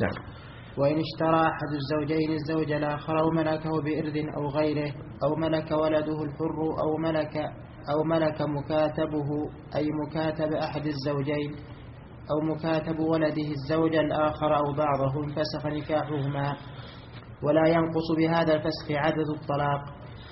نعم. وإن اشترى أحد الزوجين الزوج الآخر أو ملكه بإرث أو غيره أو ملك ولده الحر أو ملك أو ملك مكاتبه أي مكاتب أحد الزوجين أو مكاتب ولده الزوج الآخر أو بعضه انفسخ نكاحهما. ولا ينقص بهذا الفسخ عدد الطلاق.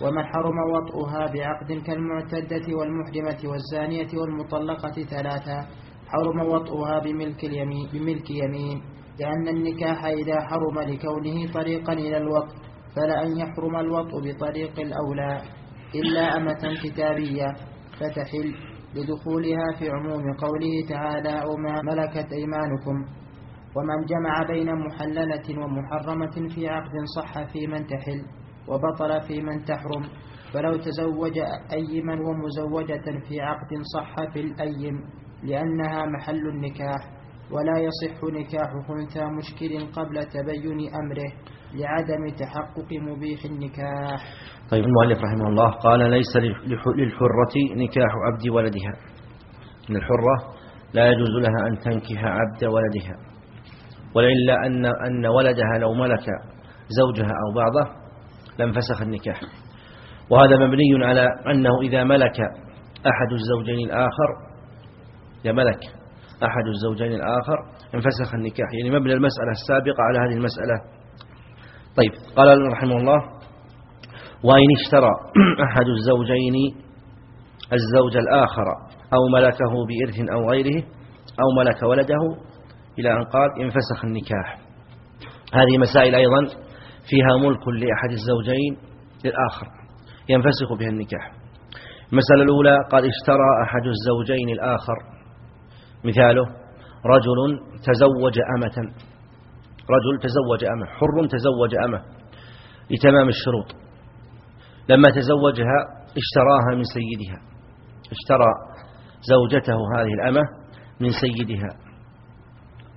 ومن حرم وطئها بعقد كالمعتدة والمحرمة والزانية والمطلقة ثلاثا حرم وطئها بملك اليمين بملك يمين. لأن النكاح إذا حرم لكونه طريقا إلى الوطء فلأن يحرم الوطء بطريق الأولى إلا أمة كتابية فتحل لدخولها في عموم قوله تعالى أو ما ملكت أيمانكم ومن جمع بين محللة ومحرمة في عقد صح في من تحل وبطل في من تحرم فلو تزوج أيما ومزوجة في عقد صح في الأيم لأنها محل النكاح. ولا يصح نكاح خنثى مشكل قبل تبين أمره لعدم تحقق مبيح النكاح. طيب المؤلف رحمه الله قال ليس للحرة نكاح عبد ولدها. إن الحرة لا يجوز لها أن تنكح عبد ولدها. ولإلا أن, أن ولدها لو ملك زوجها أو بعضه لم فسخ النكاح. وهذا مبني على أنه إذا ملك أحد الزوجين الآخر إذا ملك أحد الزوجين الآخر انفسخ النكاح. يعني مبنى المسألة السابقة على هذه المسألة. طيب قال رحمه الله وإن اشترى أحد الزوجين الزوج الآخر أو ملكه بإرث أو غيره أو ملك ولده إلى أن قال انفسخ النكاح. هذه مسائل أيضا فيها ملك لأحد الزوجين للآخر ينفسخ بها النكاح. المسألة الأولى قال اشترى أحد الزوجين الآخر مثاله رجل تزوج أمة. رجل تزوج أمة حر تزوج أمة لتمام الشروط. لما تزوجها اشتراها من سيدها اشترى زوجته هذه الأمة من سيدها.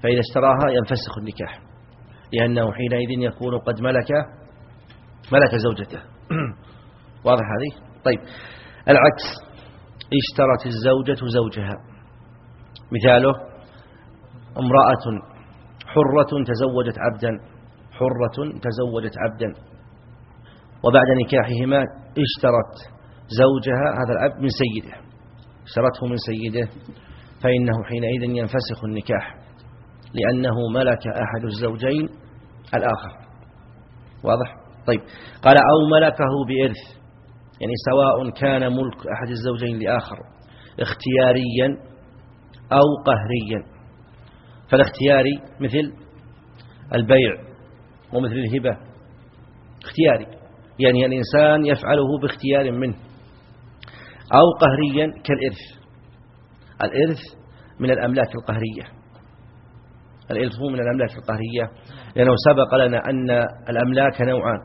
فإذا اشتراها ينفسخ النكاح لأنه حينئذ يكون قد ملك ملك زوجته. واضح هذه؟ طيب العكس اشترت الزوجة زوجها. مثاله امرأة حرة تزوجت عبدا حرة تزوجت عبدا. وبعد نكاحهما اشترت زوجها هذا العبد من سيده اشترته من سيده فإنه حينئذ ينفسخ النكاح لأنه ملك أحد الزوجين الآخر. واضح؟ طيب. قال أو ملكه بإرث يعني سواء كان ملك أحد الزوجين لآخر اختياريا أو قهريا. فالاختياري مثل البيع ومثل الهبة. اختياري. يعني الإنسان يفعله باختيار منه. أو قهريا كالإرث. الإرث من الأملاك القهرية. الإرث من الأملاك القهرية. لأنه سبق لنا أن الأملاك نوعان.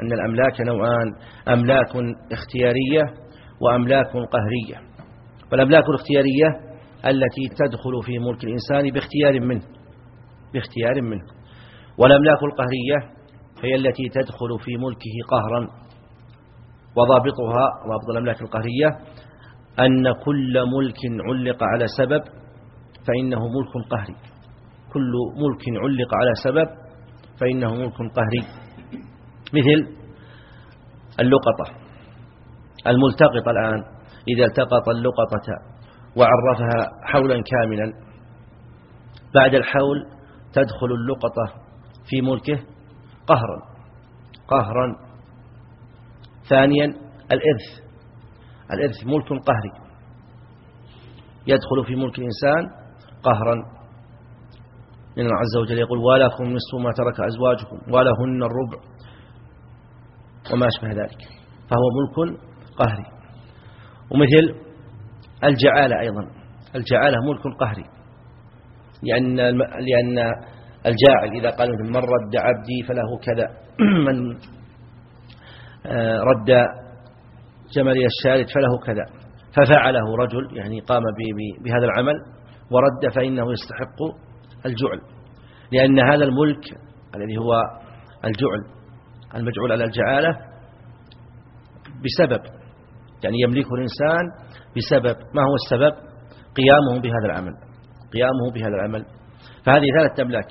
أن الأملاك نوعان. أملاك اختيارية وأملاك قهرية. فالأملاك الاختيارية التي تدخل في ملك الإنسان باختيار منه باختيار منه. والأملاك القهرية هي التي تدخل في ملكه قهرا. وضابطها ضابط الأملاك القهرية أن كل ملك علق على سبب فإنه ملك قهري. كل ملك علق على سبب فإنه ملك قهري. مثل اللقطة الملتقطة الآن. إذا التقط اللقطة وعرفها حولا كاملا. بعد الحول تدخل اللقطة في ملكه قهرا. قهرا. ثانيا الإرث. الإرث ملك قهري. يدخل في ملك الإنسان قهرا. الله عز وجل يقول ولكم نصف ما ترك أزواجكم ولهن الربع. وما أشبه ذلك. فهو ملك قهري. ومثل الجعالة أيضا. الجعالة ملك قهري. لأن, لأن الجاعل إذا قال من رد عبدي فله كذا. من آه، رد جملي الشارد فله كذا. ففعله رجل يعني قام بهذا العمل. ورد فإنه يستحق الجعل. لأن هذا الملك الذي هو الجعل المجعول على الجعالة بسبب يعني يملكه الإنسان بسبب ما هو السبب؟ قيامه بهذا العمل. قيامه بهذا العمل. فهذه ثلاثة أملاك.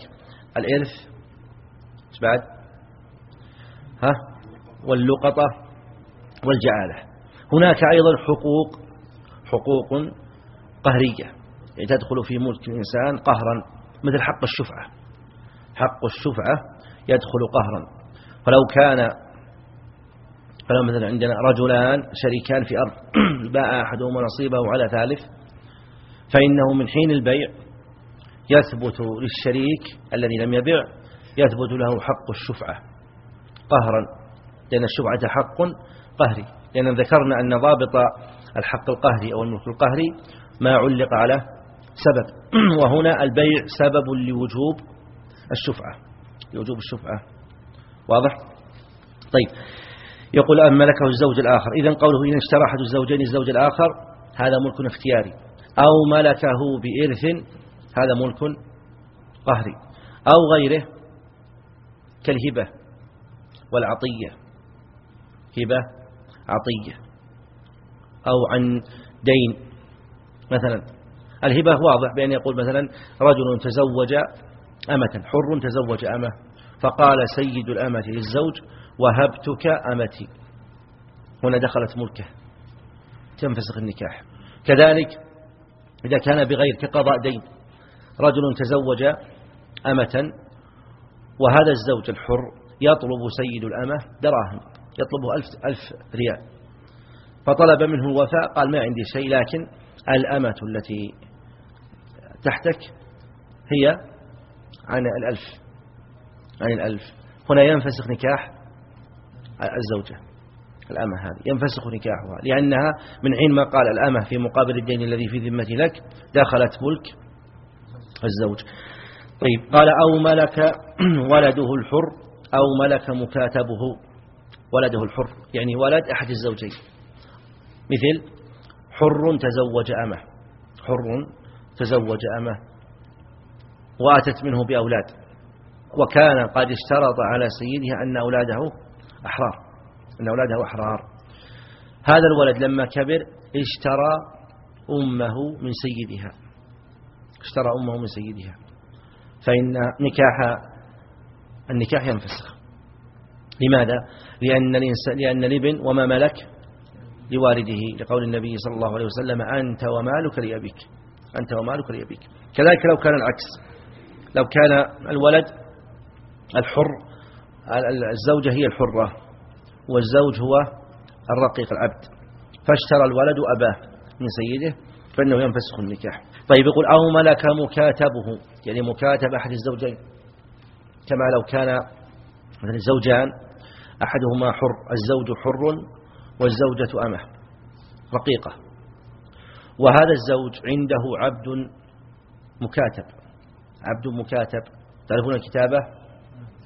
الإرث بعد؟ ها؟ واللقطة والجعالة. هناك أيضا حقوق حقوق قهرية. يعني تدخل في ملك الإنسان قهرا مثل حق الشفعة. حق الشفعة يدخل قهرا. فلو كان فلو مثلا عندنا رجلان شريكان في أرض باع أحدهما نصيبه على ثالث فإنه من حين البيع يثبت للشريك الذي لم يبع يثبت له حق الشفعة. قهرا لأن الشفعة حق قهري. لأن ذكرنا أن ضابط الحق القهري أو الملك القهري ما علق على سبب. وهنا البيع سبب لوجوب الشفعة. لوجوب الشفعة. واضح؟ طيب. يقول أن ملكه الزوج الآخر. إذا قوله إن اشترى أحد الزوجين الزوج الآخر هذا ملك اختياري أو ملكه بإرث هذا ملك قهري. أو غيره كالهبة والعطية. هبة عطية. أو عن دين. مثلا الهبة واضح بأن يقول مثلا رجل تزوج أمة حر تزوج أمة فقال سيد الأمة للزوج وهبتك أمتي. هنا دخلت ملكه. تنفسخ النكاح. كذلك إذا كان بغير كقضاء دين رجل تزوج أمة وهذا الزوج الحر يطلب سيد الأمة دراهم يطلبه ألف, ألف ريال. فطلب منه الوفاء قال ما عندي شيء لكن الأمة التي تحتك هي عن الألف عن الألف. هنا ينفسخ نكاح الزوجة الأمة هذه ينفسخ نكاحها لأنها من حين ما قال الأمة في مقابل الدين الذي في ذمتي لك دخلت ملك الزوج. طيب قال أو ملك ولده الحر أو ملك مكاتبه ولده الحر يعني ولد أحد الزوجين. مثل حر تزوج أمه حر تزوج أمه وأتت منه بأولاد. وكان قد اشترط على سيدها أن أولاده أحرار أن أولاده أحرار. هذا الولد لما كبر اشترى أمه من سيدها. اشترى أمه من سيدها. فإن نكاح النكاح ينفسخ. لماذا؟ لأن, الإنسان لأن الابن وما ملك لوالده لقول النبي صلى الله عليه وسلم أنت ومالك لأبيك. أنت ومالك لأبيك. كذلك لو كان العكس. لو كان الولد الحر الزوجة هي الحرة والزوج هو الرقيق العبد. فاشترى الولد أباه من سيده فإنه ينفسخ النكاح. طيب يقول أو ملك مكاتبه يعني مكاتب أحد الزوجين. كما لو كان مثلا الزوجان أحدهما حر الزوج حر والزوجة أمة رقيقة. وهذا الزوج عنده عبد مكاتب. عبد مكاتب. تعرفون الكتابة؟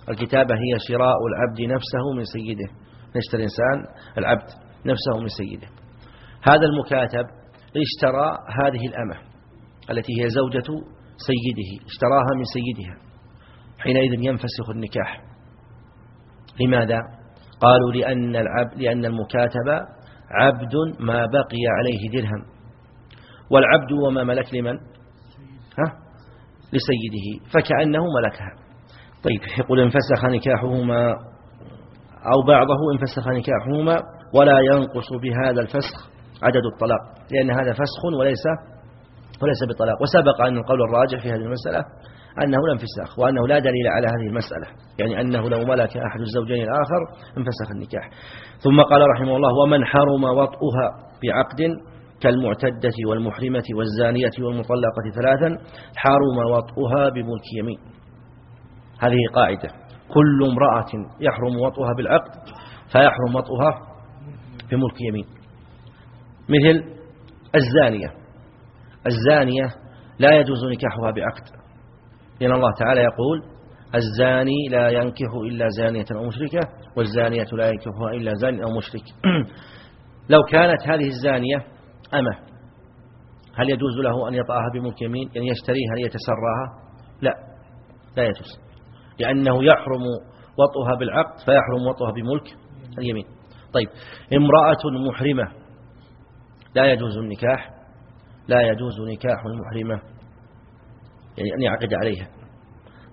الكتابة هي شراء العبد نفسه من سيده. نشتري الإنسان العبد نفسه من سيده. هذا المكاتب اشترى هذه الأمة التي هي زوجة سيده اشتراها من سيدها. حينئذ ينفسخ النكاح. لماذا؟ قالوا لأن, العبد لأن المكاتب عبد ما بقي عليه درهم. والعبد وما ملك لمن؟ ها؟ لسيده. فكأنه ملكها. طيب يقول انفسخ نكاحهما أو بعضه انفسخ نكاحهما ولا ينقص بهذا الفسخ عدد الطلاق لأن هذا فسخ وليس وليس بطلاق وسبق أن القول الراجح في هذه المسألة أنه لا انفساخ وأنه لا دليل على هذه المسألة يعني أنه لو ملك أحد الزوجين الآخر انفسخ النكاح. ثم قال رحمه الله ومن حرم وطئها بعقد كالمعتدة والمحرمة والزانية والمطلقة ثلاثا حرم وطئها بملك يمين. هذه قاعدة. كل امرأة يحرم وطئها بالعقد فيحرم وطئها بملك يمين. مثل الزانية. الزانية لا يجوز نكاحها بعقد. لأن الله تعالى يقول الزاني لا ينكح إلا زانية أو مشركة والزانية لا ينكحها إلا زاني أو مشرك. لو كانت هذه الزانية أمة هل يجوز له أن يطأها بملك يمين؟ يعني يشتريها ليتسراها؟ لا لا يجوز. لأنه يحرم وطئها بالعقد فيحرم وطئها بملك اليمين. طيب امرأة محرمة لا يجوز النكاح لا يجوز نكاح المحرمة. يعني أن يعقد عليها.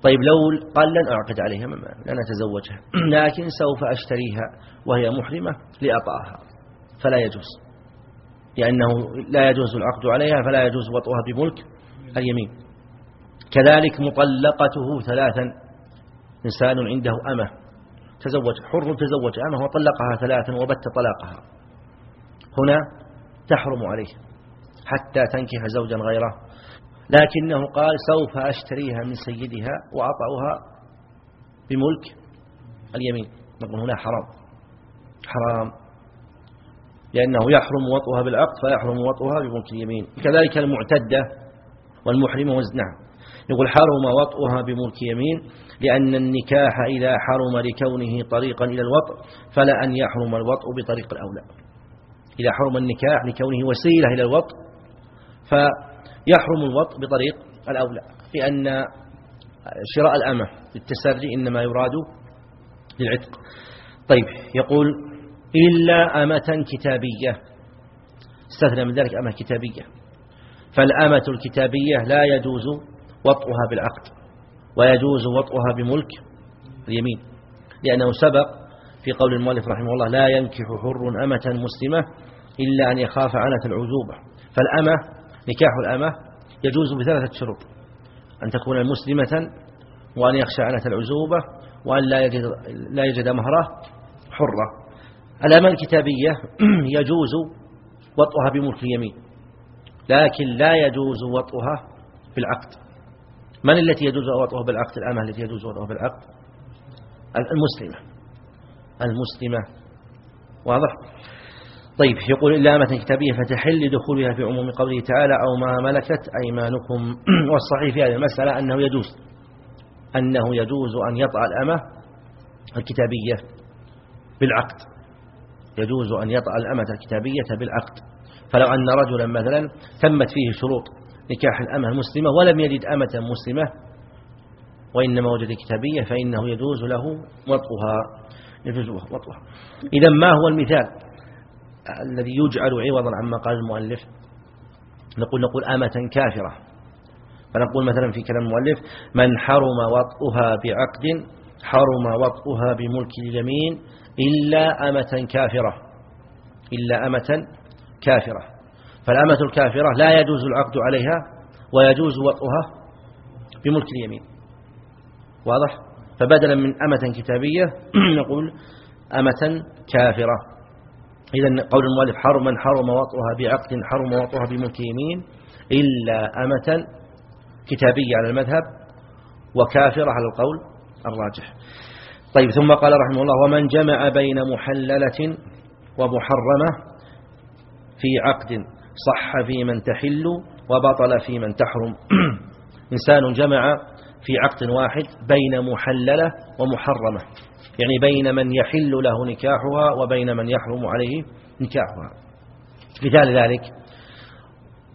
طيب لو قال لن أعقد عليها لن أتزوجها لكن سوف أشتريها وهي محرمة لأطاها فلا يجوز. لأنه لا يجوز العقد عليها فلا يجوز وطئها بملك اليمين. كذلك مطلقته ثلاثا. إنسان عنده أمة تزوج حر تزوج أمة وطلقها ثلاثا وبت طلاقها. هنا تحرم عليه حتى تنكح زوجا غيره. لكنه قال سوف أشتريها من سيدها وأطعها بملك اليمين. نقول هنا حرام. حرام. لأنه يحرم وطئها بالعقد فيحرم وطئها بملك اليمين. كذلك المعتدة والمحرمة نعم يقول حرم وطئها بملك يمين لأن النكاح إذا حرم لكونه طريقا إلى الوطء فلا أن يحرم الوطء بطريق الأولى. إذا حرم النكاح لكونه وسيلة إلى الوطء فيحرم الوطء بطريق الأولى. لأن شراء الأمة للتسري إنما يراد للعتق. طيب يقول إلا أمة كتابية. استثنى من ذلك أمة كتابية. فالأمة الكتابية لا يجوز وطئها بالعقد ويجوز وطئها بملك اليمين لأنه سبق في قول المؤلف رحمه الله لا ينكح حر أمة مسلمة إلا أن يخاف عنة العزوبة فالأمة نكاح الأمة يجوز بثلاثة شروط أن تكون مسلمة وأن يخشى عنة العزوبة وأن لا يجد, لا يجد مهرة حرة. الأمة الكتابية يجوز وطئها بملك اليمين لكن لا يجوز وطئها بالعقد. من التي يجوز وطئها بالعقد؟ الأمة التي يجوز وطئها بالعقد؟ المسلمة. المسلمة. واضح؟ طيب يقول إلا أمة كتابية فتحل دخولها في عموم قوله تعالى أو ما ملكت أيمانكم. والصحيح في هذه المسألة أنه يجوز أنه يجوز أن يطأ الأمة الكتابية بالعقد. يجوز أن يطأ الأمة الكتابية بالعقد. فلو أن رجلا مثلا تمت فيه شروط نكاح الأمة المسلمة ولم يجد أمة مسلمة وإنما وجد كتابية فإنه يجوز له وطئها يجوز وطئها. إذا ما هو المثال الذي يجعل عوضا عما قال المؤلف؟ نقول نقول أمة كافرة. فنقول مثلا في كلام المؤلف من حرم وطئها بعقد حرم وطئها بملك اليمين إلا أمة كافرة. إلا أمة كافرة. فالأمة الكافرة لا يجوز العقد عليها ويجوز وطئها بملك اليمين. واضح؟ فبدلا من أمة كتابية نقول أمة كافرة. إذا قول المؤلف حرم من حرم وطئها بعقد حرم وطئها بملك يمين إلا أمة كتابية على المذهب وكافرة على القول الراجح. طيب ثم قال رحمه الله ومن جمع بين محللة ومحرمة في عقد صح في من تحل وبطل في من تحرم. إنسان جمع في عقد واحد بين محللة ومحرمة. يعني بين من يحل له نكاحها وبين من يحرم عليه نكاحها. مثال ذلك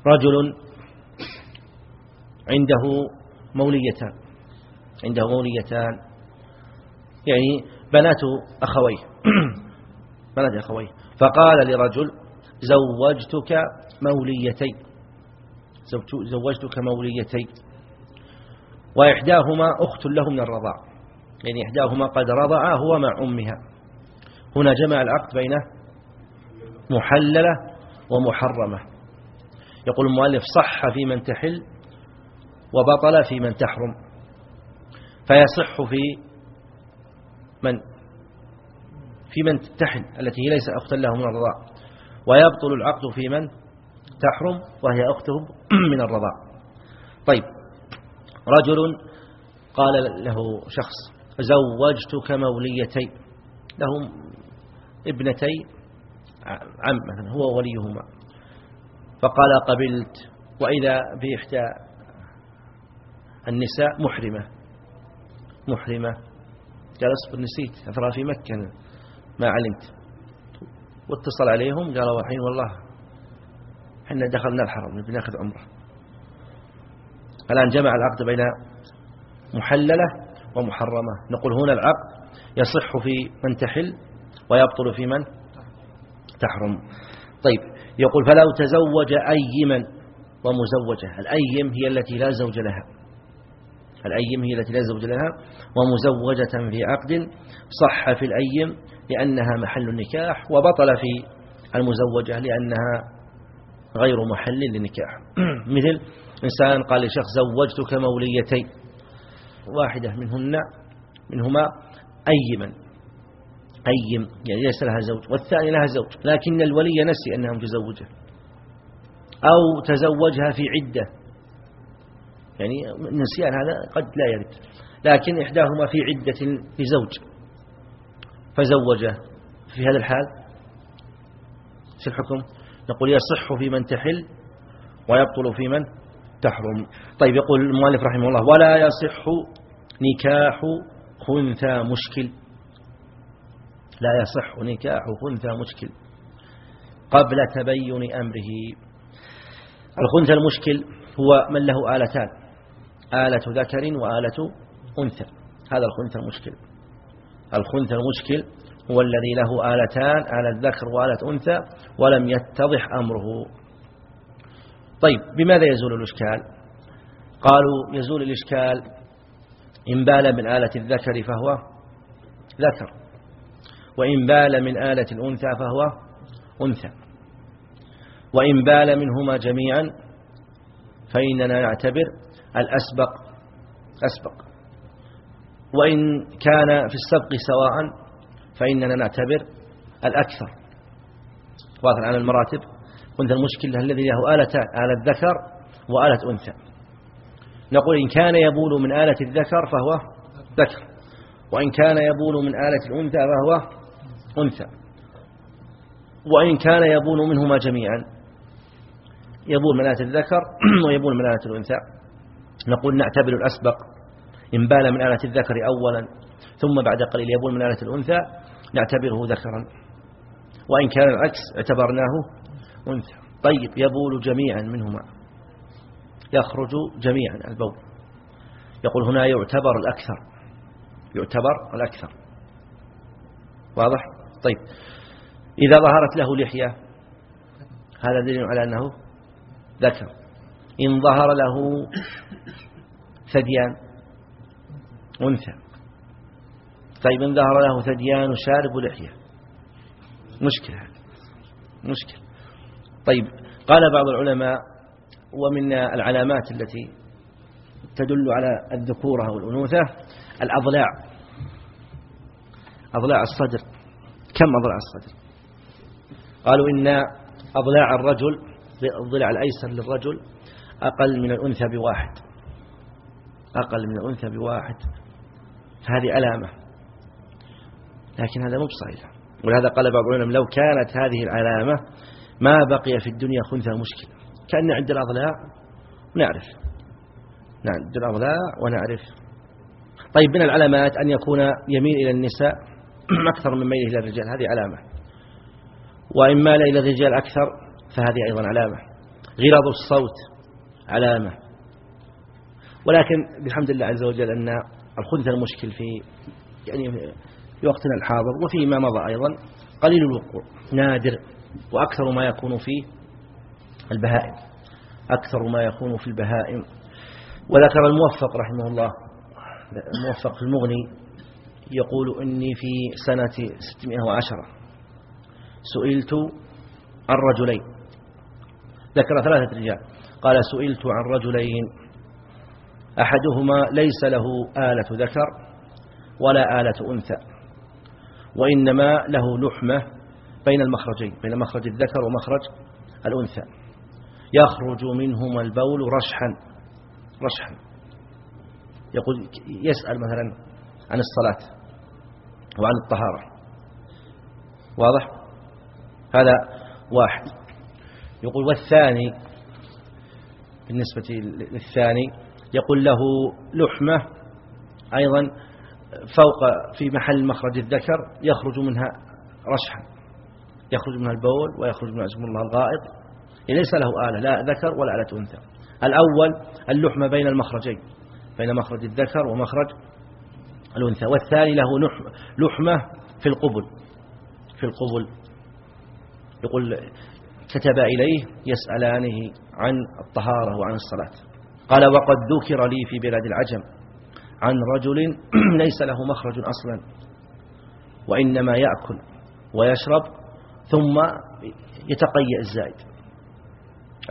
رجل عنده موليتان. عنده موليتان. يعني بنات أخويه. بنات أخويه. فقال لرجل زوجتك موليتين. زوجتك موليتين وإحداهما أخت له من الرضاع. يعني إحداهما قد رضع هو مع أمها. هنا جمع العقد بين محللة ومحرمة. يقول المؤلف صح في من تحل وبطل في من تحرم. فيصح في من في من تحل التي هي ليس أختا له من الرضاع. ويبطل العقد في من تحرم وهي أخته من الرضاع. طيب. رجل قال له شخص زوجتك موليتين لهم ابنتي عم مثلا هو وليهما. فقال قبلت. وإذا بإحدى النساء محرمة. محرمة. قال اصبر نسيت أثرى في مكة ما علمت. واتصل عليهم قالوا الحين والله إحنا دخلنا الحرم نبي ناخذ عمرة. الآن جمع العقد بين محللة ومحرمة. نقول هنا العقد يصح في من تحل ويبطل في من تحرم. طيب يقول فلو تزوج أيما ومزوجة الأيم هي التي لا زوج لها. الأيم هي التي لا زوج لها ومزوجة في عقد صح في الأيم لأنها محل النكاح وبطل في المزوجة لأنها غير محل للنكاح. مثل إنسان قال لشخص زوجتك موليتين. واحدة منهن منهما أيما. أيم يعني ليس لها زوج. والثاني لها زوج. لكن الولي نسي أنها متزوجة. أو تزوجها في عدة. يعني النسيان هذا قد لا يرد. لكن إحداهما في عدة لزوج فزوجه. في هذا الحال شو الحكم؟ نقول يصح في من تحل ويبطل في من تحرم. طيب يقول المؤلف رحمه الله ولا يصح نكاح خنثى مشكل. لا يصح نكاح خنثى مشكل قبل تبين أمره. الخنثى المشكل هو من له آلتان آلة ذكر وآلة أنثى. هذا الخنثى المشكل. الخنثى المشكل هو الذي له آلتان آلة ذكر وآلة أنثى ولم يتضح أمره. طيب بماذا يزول الإشكال؟ قالوا يزول الإشكال إن بال من آلة الذكر فهو ذكر وإن بال من آلة الأنثى فهو أنثى وإن بال منهما جميعا فإننا نعتبر الأسبق أسبق وإن كان في السبق سواء فإننا نعتبر الأكثر. واضح على المراتب. قلت المشكلة الذي له آلتان آلة ذكر وآلة أنثى. نقول إن كان يبول من آلة الذكر فهو ذكر. وإن كان يبول من آلة الأنثى فهو أنثى. وإن كان يبول منهما جميعا يبول من آلة الذكر ويبول من آلة الأنثى. نقول نعتبر الأسبق. إن بال من آلة الذكر أولا ثم بعد قليل يبول من آلة الأنثى نعتبره ذكرا. وإن كان العكس اعتبرناه أنثى. طيب يبول جميعا منهما. يخرج جميعا البول. يقول هنا يعتبر الأكثر. يعتبر الأكثر. واضح؟ طيب. إذا ظهرت له لحية هذا دليل على أنه ذكر. إن ظهر له ثديان أنثى. طيب إن ظهر له ثديان وشارب ولحية. مشكلة مشكلة. طيب قال بعض العلماء ومن العلامات التي تدل على الذكورة أو الأنوثة الأضلاع. أضلاع الصدر. كم أضلاع الصدر؟ قالوا إن أضلاع الرجل الضلع الأيسر للرجل أقل من الأنثى بواحد. أقل من الأنثى بواحد. هذه علامة لكن هذا مو بصحيح. ولهذا قال بعض العلماء لو كانت هذه العلامة ما بقي في الدنيا خنثى مشكلة. كأن عند الأضلاع نعرف نعم الأضلاع ونعرف. طيب من العلامات أن يكون يميل إلى النساء أكثر من ميله إلى الرجال؟ هذه علامة. وإن مال إلى الرجال أكثر فهذه أيضا علامة. غلظ الصوت علامة. ولكن بحمد الله عز وجل أن الخنثى المشكل في يعني في وقتنا الحاضر وفيما مضى أيضا قليل الوقوع نادر وأكثر ما يكون في البهائم أكثر ما يكون في البهائم. وذكر الموفق رحمه الله الموفق في المغني يقول إني في سنة 610 سئلت عن رجلين. ذكر ثلاثة رجال. قال سئلت عن رجلين. أحدهما ليس له آلة ذكر ولا آلة أنثى. وإنما له لحمة بين المخرجين بين مخرج الذكر ومخرج الأنثى. يخرج منهما البول رشحا رشحا. يقول يسأل مثلا عن الصلاة وعن الطهارة. واضح؟ هذا واحد. يقول والثاني بالنسبة للثاني يقول له لحمة أيضا فوق في محل مخرج الذكر يخرج منها رشحا يخرج منها البول ويخرج منها اسم الله الغائط. ليس له آلة لا ذكر ولا آلة أنثى. الأول اللحمة بين المخرجين بين مخرج الذكر ومخرج الأنثى. والثاني له لحمة في القبل في القبل. يقول كتب إليه يسألانه عن الطهارة وعن الصلاة. قال وقد ذكر لي في بلاد العجم عن رجل ليس له مخرج أصلا وإنما يأكل ويشرب ثم يتقيأ الزائد.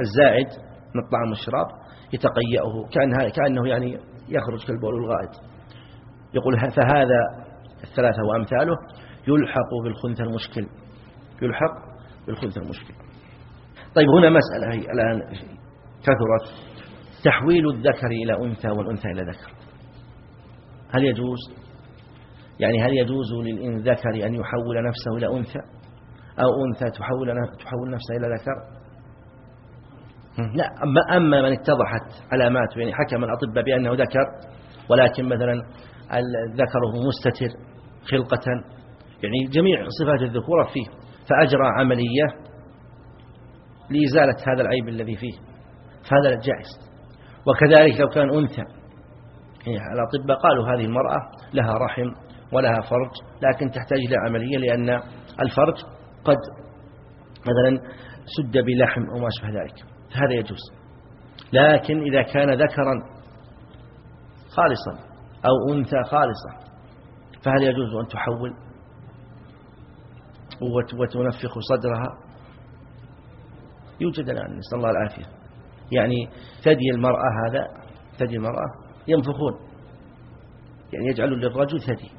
الزائد من الطعام والشراب يتقيأه كأنه, كأنه يعني يخرج كالبول الغائط. يقول فهذا الثلاثة وأمثاله يلحق بالخنث المشكل. يلحق بالخنث المشكل. طيب هنا مسألة هي الآن كثرت. تحويل الذكر إلى أنثى والأنثى إلى ذكر. هل يجوز؟ يعني هل يجوز للذكر أن يحول نفسه إلى أنثى؟ أو أنثى تحول تحول نفسها إلى ذكر؟ لا أما من اتضحت علاماته يعني حكم الأطباء بأنه ذكر ولكن مثلا ذكره مستتر خلقة يعني جميع صفات الذكورة فيه فأجرى عملية لإزالة هذا العيب الذي فيه فهذا جائز. وكذلك لو كان أنثى الأطباء قالوا هذه المرأة لها رحم ولها فرج لكن تحتاج إلى عملية لأن الفرج قد مثلا سد بلحم أو ما شابه ذلك. فهذا يجوز. لكن إذا كان ذكرا خالصا أو أنثى خالصة فهل يجوز أن تحول وتنفخ صدرها؟ يوجد الآن نسأل الله العافية. يعني ثدي المرأة هذا ثدي المرأة ينفخون. يعني يجعل للرجل ثدي.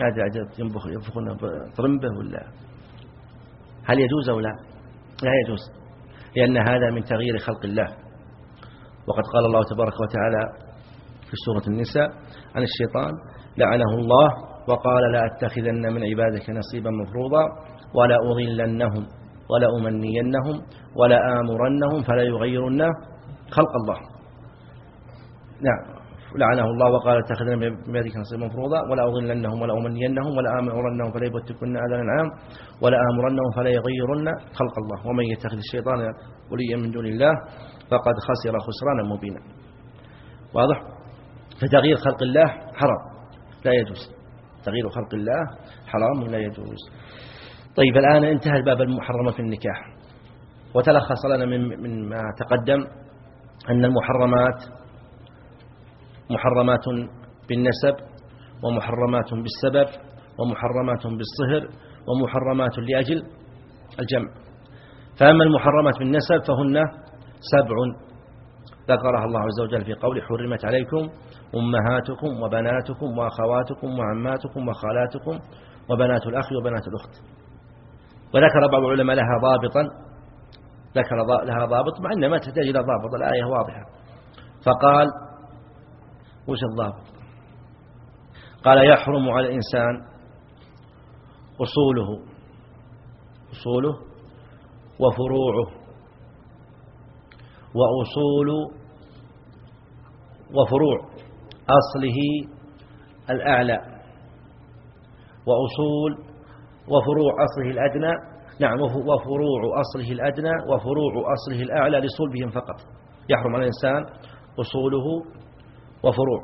ماذا ينفخ ينفخون طرمبة ولا؟ هل يجوز أو لا؟ لا يجوز. لأن هذا من تغيير خلق الله. وقد قال الله تبارك وتعالى في سورة النساء عن الشيطان لعنه الله وقال لا أتخذن من عبادك نصيبا مفروضا ولا أضلنهم ولا أمنينهم ولا آمرنهم فلا يغيرن خلق الله. نعم. لعنه الله وقال اتخذنا من عبادك نصيبا مفروضا ولا أضلنهم ولا أمنينهم ولا آمرنهم فلا يبتكن آذان العام ولا آمرنهم فلا يغيرن خلق الله ومن يتخذ الشيطان وليا من دون الله فقد خسر خسرانا مبينا. واضح؟ فتغيير خلق الله حرام لا يجوز. تغيير خلق الله حرام لا يجوز. طيب الآن انتهى الباب المحرمة في النكاح. وتلخص لنا من من ما تقدم أن المحرمات محرمات بالنسب ومحرمات بالسبب ومحرمات بالصهر ومحرمات لأجل الجمع. فأما المحرمات بالنسب فهن سبع. ذكرها الله عز وجل في قوله حرمت عليكم أمهاتكم وبناتكم وأخواتكم وعماتكم وخالاتكم وبنات الأخ وبنات الأخت. وذكر بعض العلماء لها ضابطا ذكر لها ضابط مع أنها ما تحتاج إلى ضابط الآية واضحة. فقال وش الضابط؟ قال يحرم على الإنسان أصوله أصوله وفروعه وأصول وفروع أصله الأعلى وأصول وفروع أصله الأدنى نعم وفروع أصله الأدنى وفروع أصله الأعلى لصلبهم فقط. يحرم على الإنسان أصوله وفروع.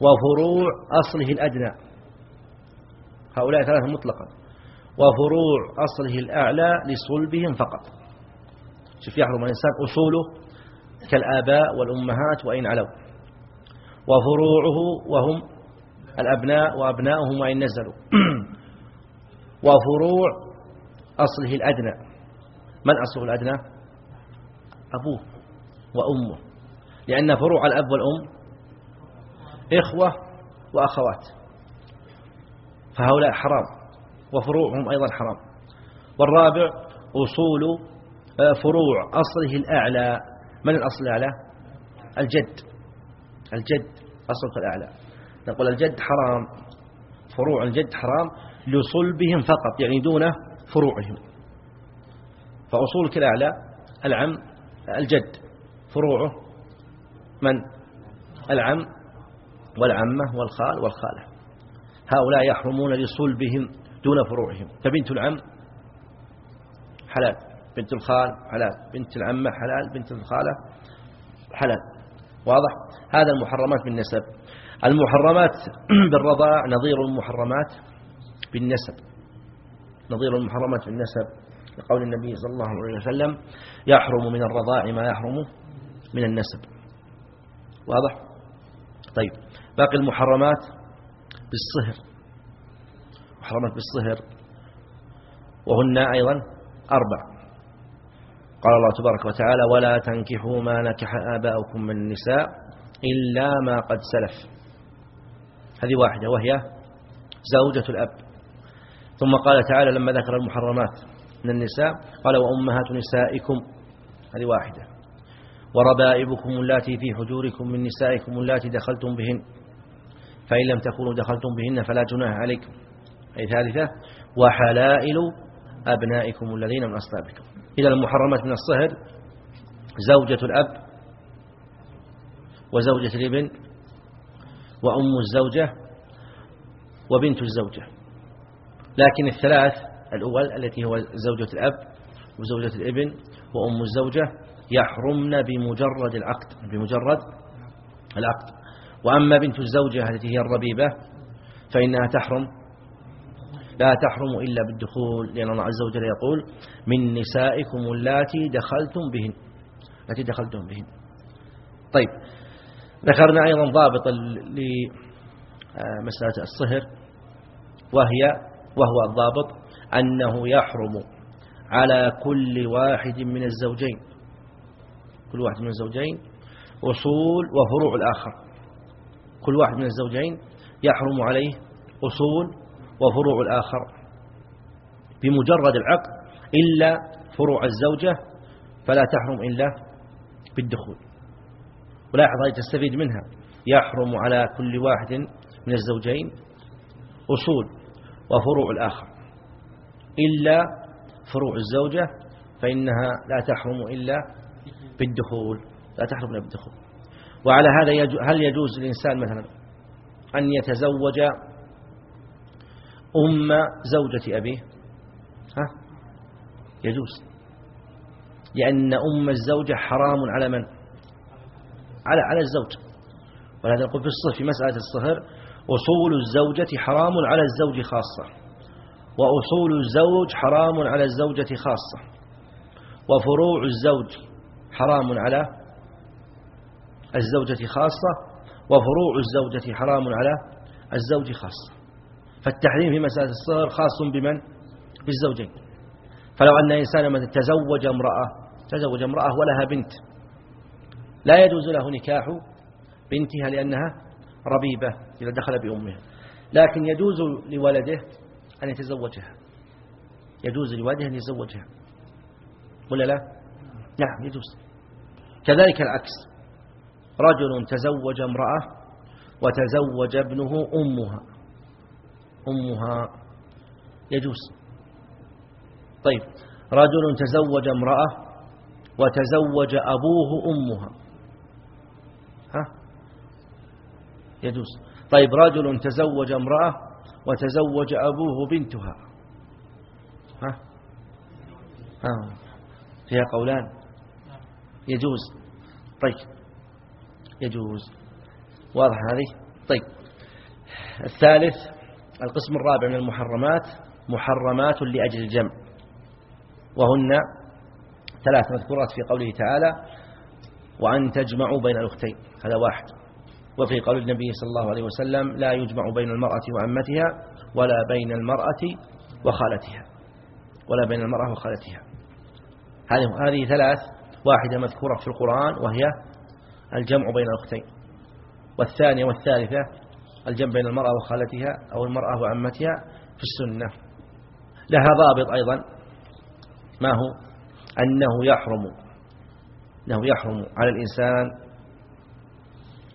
وفروع أصله الأدنى. هؤلاء ثلاثة مطلقا وفروع أصله الأعلى لصلبهم فقط. شوف يحرم الإنسان أصوله كالآباء والأمهات وإن علوا. وفروعه وهم الأبناء وأبناؤهم وإن نزلوا. وفروع أصله الأدنى. من أصله الأدنى؟ أبوه وأمه. لأن فروع الأب والأم إخوة وأخوات. فهؤلاء حرام وفروعهم أيضا حرام. والرابع أصول آه، فروع أصله الأعلى. من الأصل الأعلى؟ الجد. الجد أصلك الأعلى. نقول الجد حرام فروع الجد حرام لصلبهم فقط يعني دون فروعهم. فأصولك الأعلى العم الجد. فروعه من؟ العم والعمة والخال والخالة. هؤلاء يحرمون لصلبهم دون فروعهم. فبنت العم حلال بنت الخال حلال بنت العمة حلال بنت الخالة حلال. واضح؟ هذا المحرمات بالنسب. المحرمات بالرضاع نظير المحرمات بالنسب. نظير المحرمات بالنسب. لقول النبي صلى الله عليه وسلم يحرم من الرضاع ما يحرم من النسب. واضح؟ طيب. باقي المحرمات بالصهر. محرمات بالصهر. وهن أيضا أربع. قال الله تبارك وتعالى ولا تنكحوا ما نكح آباؤكم من النساء إلا ما قد سلف. هذه واحدة وهي زوجة الأب. ثم قال تعالى لما ذكر المحرمات من النساء قال وأمهات نسائكم. هذه واحدة. وربائبكم اللاتي في حجوركم من نسائكم اللاتي دخلتم بهن فإن لم تكونوا دخلتم بهن فلا جناح عليكم. أي ثالثة وحلائل أبنائكم الذين من أصلابكم. إذا المحرمات من الصهر زوجة الأب وزوجة الابن وأم الزوجة وبنت الزوجة. لكن الثلاث الأول التي هو زوجة الأب وزوجة الابن وأم الزوجة يحرمن بمجرد العقد بمجرد العقد وأما بنت الزوجة التي هي الربيبة فإنها تحرم. لا تحرم إلا بالدخول لأن الله عز وجل يقول من نسائكم اللاتي دخلتم بهن التي دخلتم بهن. طيب ذكرنا أيضا ضابطا لمسألة الصهر وهي وهو الضابط أنه يحرم على كل واحد من الزوجين. كل واحد من الزوجين أصول وفروع الآخر. كل واحد من الزوجين يحرم عليه أصول وفروع الآخر. بمجرد العقد إلا فروع الزوجة فلا تحرم إلا بالدخول. ولاحظ هذه تستفيد منها. يحرم على كل واحد من الزوجين أصول وفروع الآخر. إلا فروع الزوجة فإنها لا تحرم إلا بالدخول لا تحرم إلا بالدخول. وعلى هذا هل يجوز الإنسان مثلا أن يتزوج أم زوجة أبيه؟ ها؟ يجوز. لأن أم الزوجة حرام على من؟ على على الزوج. ولهذا نقول في الصهر في مسألة الصهر أصول الزوجة حرام على الزوج خاصة. وأصول الزوج حرام على الزوجة خاصة. وفروع الزوج حرام على الزوجة خاصة وفروع الزوجة حرام على الزوج خاصة فالتحريم في مسألة الصهر خاص بمن؟ بالزوجين. فلو أن إنسانا مثلا تزوج امرأة تزوج امرأة ولها بنت لا يجوز له نكاح بنتها لأنها ربيبة إذا دخل بأمها. لكن يجوز لولده أن يتزوجها. يجوز لولده أن يتزوجها. ولا لا؟ نعم يجوز. كذلك العكس. رجل تزوج امرأة وتزوج ابنه أمها. أمها يجوز. طيب. رجل تزوج امرأة وتزوج أبوه أمها. ها؟ يجوز. طيب. رجل تزوج امرأة وتزوج أبوه بنتها. ها؟ ها؟ فيها قولان. يجوز. طيب. يجوز. واضح هذه؟ طيب. الثالث القسم الرابع من المحرمات محرمات لأجل الجمع. وهن ثلاث مذكورات في قوله تعالى وأن تجمعوا بين الأختين هذا واحد. وفي قول النبي صلى الله عليه وسلم لا يجمع بين المرأة وعمتها ولا بين المرأة وخالتها ولا بين المرأة وخالتها. هذه ثلاث واحدة مذكورة في القرآن وهي الجمع بين الأختين. والثانية والثالثة الجمع بين المرأة وخالتها أو المرأة وعمتها في السنة. لها ضابط أيضا. ما هو؟ أنه يحرم أنه يحرم على الإنسان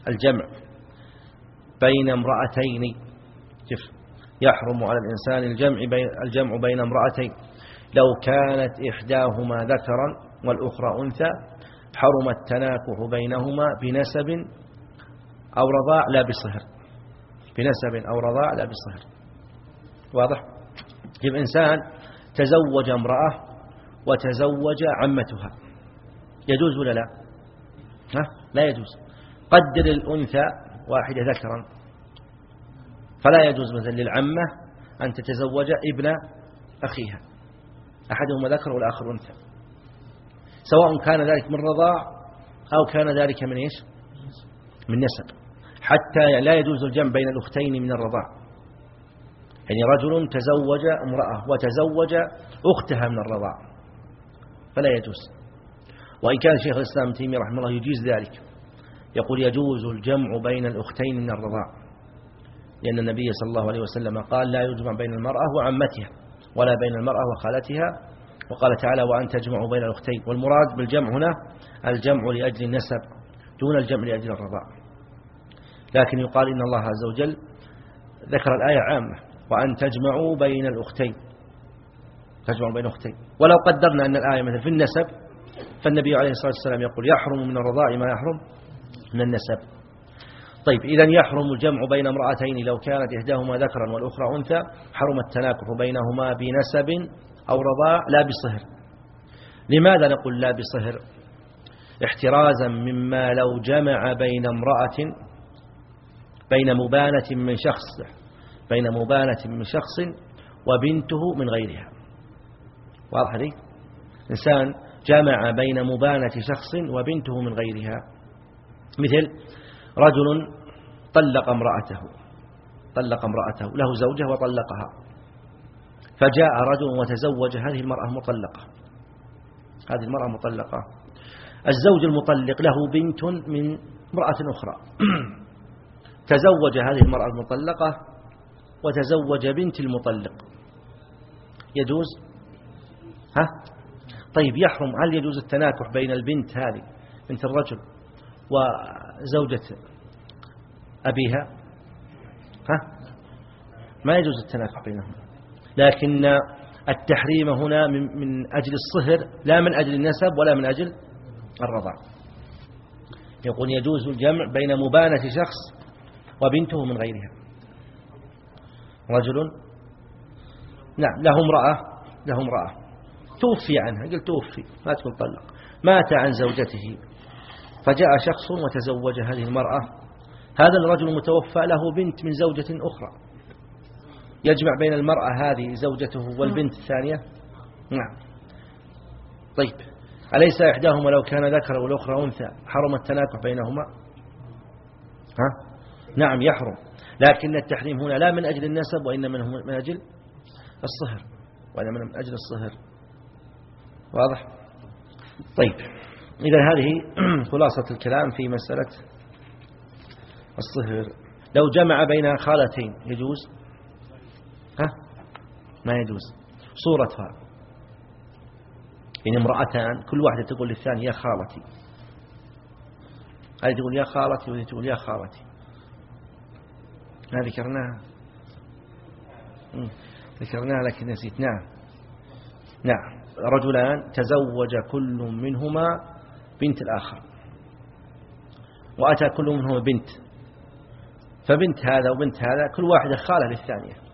الجمع بين امرأتين. يحرم على الإنسان الجمع بين الجمع بين امرأتين. لو كانت إحداهما ذكرا والأخرى أنثى حرم التناكح بينهما بنسب أو رضاع لا بصهر. بنسب أو رضاع لا بالصهر واضح؟ يجب إنسان تزوج امرأة وتزوج عمتها. يجوز ولا لا؟ ها؟ لا يجوز. قدر الأنثى واحدة ذكرا. فلا يجوز مثلا للعمة أن تتزوج ابن أخيها. أحدهما ذكر والآخر أنثى. سواء كان ذلك من رضاع أو كان ذلك من إيش؟ من نسب. حتى لا يجوز الجمع بين الأختين من الرضاع. يعني رجل تزوج امرأة وتزوج أختها من الرضاع. فلا يجوز. وإن كان شيخ الإسلام تيمية رحمه الله يجيز ذلك. يقول يجوز الجمع بين الأختين من الرضاع. لأن النبي صلى الله عليه وسلم قال لا يجمع بين المرأة وعمتها ولا بين المرأة وخالتها وقال تعالى وأن تجمعوا بين الأختين. والمراد بالجمع هنا الجمع لأجل النسب دون الجمع لأجل الرضاع لكن يقال إن الله عز وجل ذكر الآية عامة وأن تجمعوا بين الأختين. تجمعوا بين الأختين. ولو قدرنا أن الآية مثل في النسب فالنبي عليه الصلاة والسلام يقول يحرم من الرضاع ما يحرم من النسب. طيب إذا يحرم الجمع بين امرأتين لو كانت إحداهما ذكرا والأخرى أنثى حرم التناكح بينهما بنسب أو رضاع لا بصهر. لماذا نقول لا بصهر؟ احترازا مما لو جمع بين امرأة بين مبانة من شخص بين مبانة من شخص وبنته من غيرها. واضح لي؟ إنسان جمع بين مبانة شخص وبنته من غيرها. مثل رجل طلق امرأته طلق امرأته له زوجة وطلقها. فجاء رجل وتزوج هذه المرأة مطلقة. هذه المرأة مطلقة. الزوج المطلق له بنت من امرأة أخرى. تزوج هذه المرأة المطلقة وتزوج بنت المطلق. يجوز؟ ها؟ طيب يحرم. هل يجوز التناكح بين البنت هذه بنت الرجل وزوجة أبيها؟ ها؟ ما يجوز التناكح بينهم لكن التحريم هنا من, من أجل الصهر لا من أجل النسب ولا من أجل الرضاع يقول يجوز الجمع بين مبانة شخص وبنته من غيرها. رجل؟ نعم له امرأة له امرأة. توفي عنها قلت توفي ما تقول طلق مات عن زوجته فجاء شخص وتزوج هذه المرأة. هذا الرجل المتوفى له بنت من زوجة أخرى. يجمع بين المرأة هذه زوجته والبنت الثانية؟ نعم. طيب. أليس إحداهما لو كان ذكر والأخرى أنثى حرم التناكح بينهما؟ ها؟ نعم يحرم. لكن التحريم هنا لا من أجل النسب وإنما من أجل الصهر. وإنما من أجل الصهر. واضح؟ طيب. إذا هذه خلاصة الكلام في مسألة الصهر. لو جمع بين خالتين يجوز؟ ما يجوز. صورتها. يعني امرأتان كل واحدة تقول للثانية يا خالتي. هذه تقول يا خالتي. وهذه تقول يا خالتي. ما ذكرناها؟ ذكرناها لكن نسيت. نعم. نعم. رجلان تزوج كل منهما بنت الآخر. وأتى كل منهما بنت. فبنت هذا وبنت هذا كل واحدة خالة للثانية.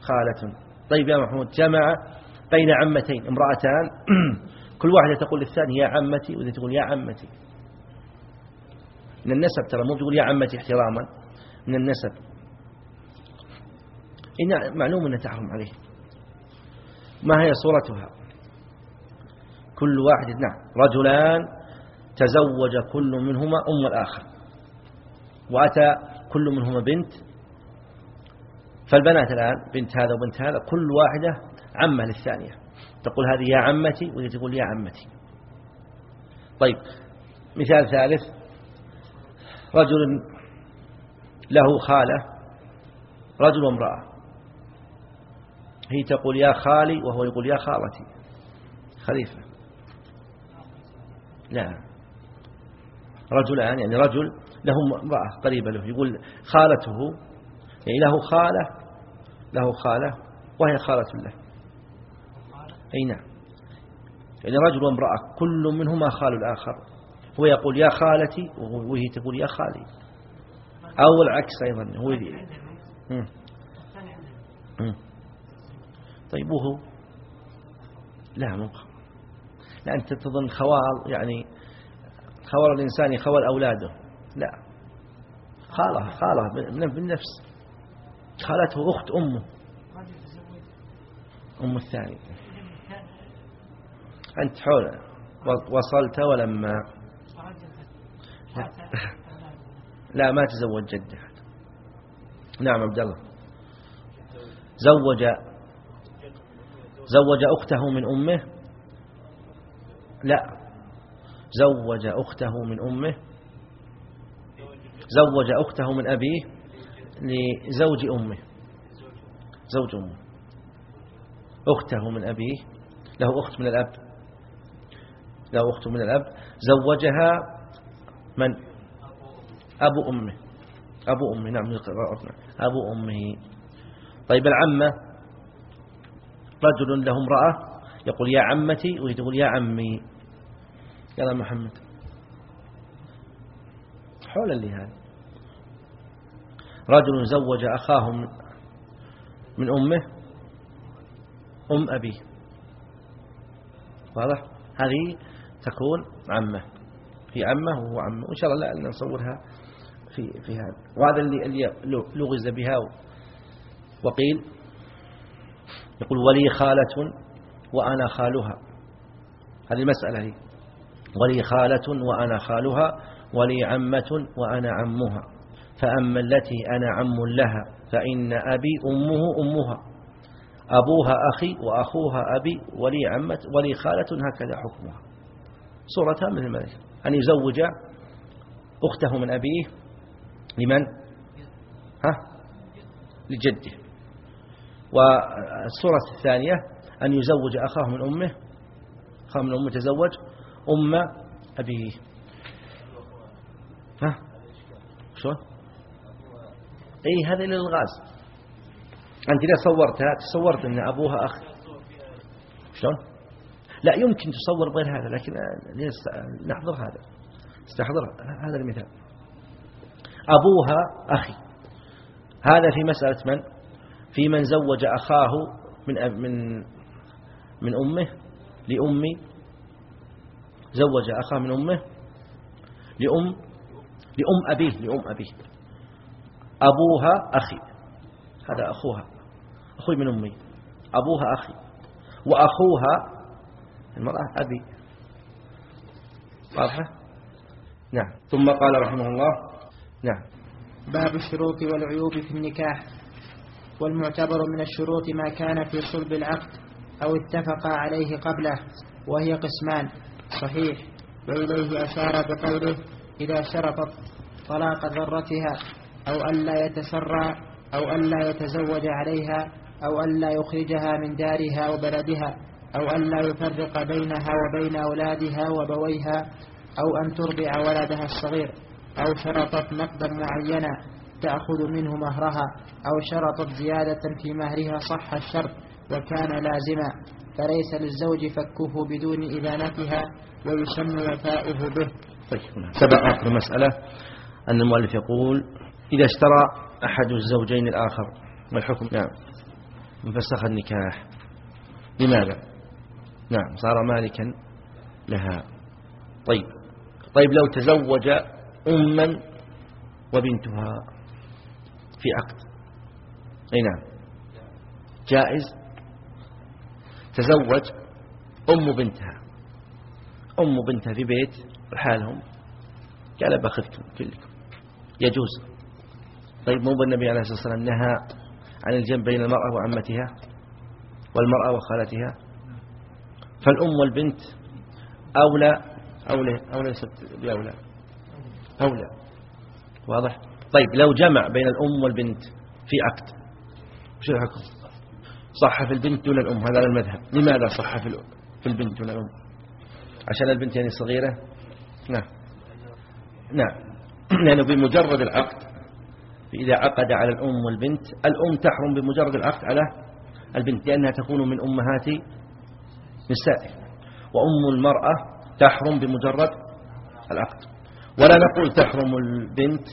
خالة طيب يا محمود جمع بين عمتين امرأتان. كل واحدة تقول للثانية يا عمتي. وذي تقول يا عمتي. من النسب ترى مو تقول يا عمتي احتراما. من النسب. إن معلوم أنها تحرم عليه. ما هي صورتها؟ كل واحد نعم رجلان تزوج كل منهما أم الآخر. وأتى كل منهما بنت فالبنات الآن بنت هذا وبنت هذا كل واحدة عمة للثانية. تقول هذه يا عمتي وهي تقول يا عمتي. طيب مثال ثالث. رجل له خالة رجل وامرأة. هي تقول يا خالي وهو يقول يا خالتي. خليفة. لا رجلان يعني رجل له امرأة قريبة له يقول خالته يعني له خالة له خالة وهي خالة له. أي نعم. يعني رجل وامرأة كل منهما خال الآخر. هو يقول يا خالتي وهي تقول يا خالي. أو العكس أيضا هو طيب وهو؟ لا مو لا أنت تظن خوال يعني خوال الإنسان خوال أولاده. لا. خالها خالها بالنفس. خالته أخت أمه. أم الثاني أنت حول. وصلت ولما لا ما تزوج جده نعم عبد الله. زوج زوج أخته من أمه؟ لا. زوج أخته من أمه؟ زوج أخته من أبيه؟ لزوج أمه. زوج أمه. أخته من أبيه. له أخت من الأب. له أخت من الأب. زوجها من؟ أبو أمه. أبو أمه. نعم أبو أمه. طيب العمة. رجل له امرأة. يقول يا عمتي. ويقول يا عمي. يلا محمد. حولا لهذا رجل زوج أخاه من أمه أم أبيه. واضح؟ هذه تكون عمة. في عمة وهو عمة. وإن شاء الله لا نصورها في في هذا. وهذا اللي اللي لغز بها وقيل يقول ولي خالة وأنا خالها. هذه المسألة هي. ولي خالة وأنا خالها ولي عمة وأنا عمها. فأما التي أنا عم لها فإن أبي أمه أمها. أبوها أخي وأخوها أبي ولي عمة ولي خالة هكذا حكمها. صورتها مثل ذلك أن يزوج أخته من أبيه لمن؟ ها؟ لجده. والصورة الثانية أن يزوج أخاه من أمه. أخاه من أمه تزوج أم أبيه. ها؟ شلون؟ أي هذا للغاز. أنت إذا صورتها تصورت أن أبوها أخ. شلون؟ لا يمكن تصور غير هذا لكن نحضر هذا. استحضر هذا المثال. أبوها أخي. هذا في مسألة من؟ في من زوج أخاه من من من أمه لأمي زوج أخاه من أمه لأم لأم أبيه لأم أبيه. أبوها أخي. هذا أخوها. أخوي من أمي. أبوها أخي. وأخوها المرأة أبي. واضحة؟ نعم. ثم قال رحمه الله نعم. باب الشروط والعيوب في النكاح. والمعتبر من الشروط ما كان في صلب العقد أو اتفق عليه قبله وهي قسمان. صحيح. وإليه أشار بقوله إذا شرطت طلاق ذرتها. أو ألا يتسرى أو ألا يتزوج عليها أو ألا يخرجها من دارها وبلدها أو ألا يفرق بينها وبين أولادها وبويها أو أن ترضع ولدها الصغير أو شرطت نقدا معينا تأخذ منه مهرها أو شرطت زيادة في مهرها صح الشرط وكان لازما فليس للزوج فكه بدون إذانتها ويسمى وفاؤه به. طيب سبق آخر مسألة أن المؤلف يقول إذا اشترى أحد الزوجين الآخر ما الحكم؟ نعم. فسخ النكاح. لماذا؟ نعم صار مالكا لها. طيب طيب لو تزوج أما وبنتها في عقد. أي نعم. جائز. تزوج أم بنتها. أم بنتها في بيت لحالهم قال بأخذكم كلكم. يجوز. طيب مو بالنبي عليه الصلاة والسلام نهى عن الجنب بين المرأة وعمتها والمرأة وخالتها. فالأم والبنت أولى أولى أولى بأولى أولى. واضح؟ طيب لو جمع بين الأم والبنت في عقد وش الحكم؟ صح في البنت دون الأم هذا المذهب. لماذا صح في البنت دون الأم؟ عشان البنت يعني صغيرة؟ نعم. نعم. لأنه بمجرد العقد إذا عقد على الأم والبنت الأم تحرم بمجرد العقد على البنت لأنها تكون من أمهات نسائه. وأم المرأة تحرم بمجرد العقد. ولا نقول تحرم البنت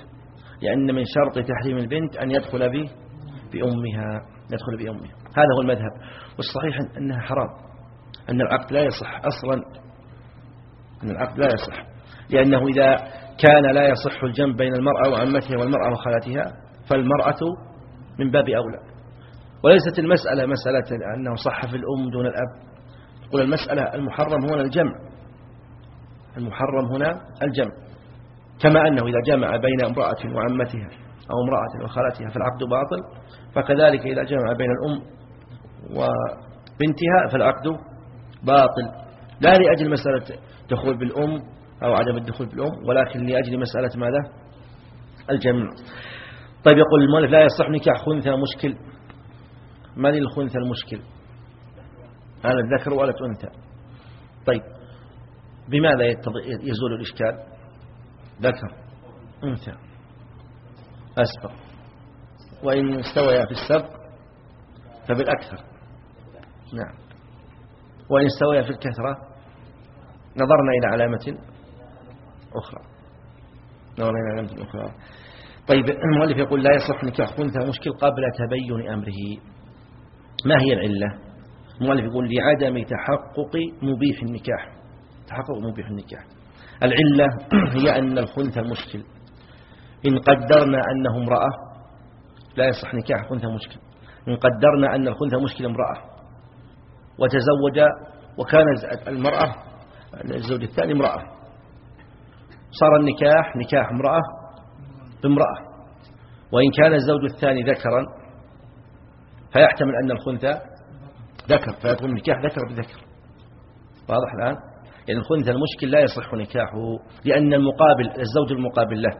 لأن من شرط تحريم البنت أن يدخل به بأمها يدخل بأمها. هذا هو المذهب. والصحيح أنها حرام. أن العقد لا يصح أصلا. أن العقد لا يصح. لأنه إذا كان لا يصح الجنب بين المرأة وعمتها والمرأة وخالتها فالمرأة من باب أولى. وليست المسألة مسألة أنه صح في الأم دون الأب. يقول المسألة المحرم هنا الجمع. المحرم هنا الجمع. كما أنه إذا جمع بين امرأة وعمتها أو امرأة وخالتها فالعقد باطل فكذلك إذا جمع بين الأم وبنتها فالعقد باطل. لا لأجل مسألة دخول بالأم أو عدم الدخول بالأم ولكن لأجل مسألة ماذا؟ الجمع طيب يقول المؤلف لا يصح نكاح خنثى مشكل. من الخنثى المشكل؟ هذا الذكر ولا أنثى. طيب بماذا يزول الإشكال؟ ذكر. أنثى. أسبق. وإن استويا في السبق فبالأكثر. نعم. وإن استويا في الكثرة نظرنا إلى علامة أخرى. إلى علامة أخرى. طيب المؤلف يقول لا يصح نكاح أنثى مشكل قبل تبين أمره. ما هي العلة؟ المؤلف يقول لعدم تحقق مبيح النكاح. تحقق مبيح النكاح. العلة هي أن الخنثى المشكل إن قدرنا أنه امرأة لا يصح نكاح خنثى مشكل. إن قدرنا أن الخنثى مشكل امرأة. وتزوج وكان المرأة الزوج الثاني امرأة. صار النكاح نكاح امرأة بامرأة وإن كان الزوج الثاني ذكرا فيحتمل أن الخنثى ذكر فيكون نكاح ذكر بذكر. واضح الآن؟ يعني الخنثى المشكل لا يصح نكاحه لأن المقابل الزوج المقابل له.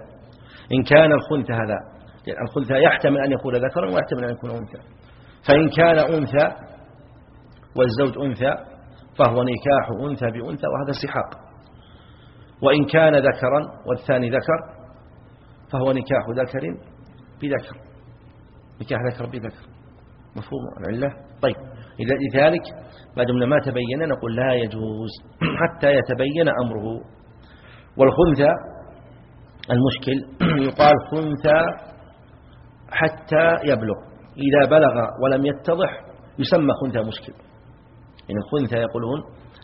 إن كان الخنثى هذا يعني الخنثى يحتمل أن يكون ذكرا ويحتمل أن يكون أنثى. فإن كان أنثى والزوج أنثى فهو نكاح أنثى بأنثى وهذا سحاق. وإن كان ذكرا والثاني ذكر فهو نكاح ذكر بذكر. نكاح ذكر بذكر. مفهوم؟ العلة طيب. إذا لذلك ما دمنا ما تبين نقول لا يجوز حتى يتبين أمره. والخنثى المشكل يقال خنثى حتى يبلغ. إذا بلغ ولم يتضح يسمى خنثى مشكل. يعني الخنثى يقولون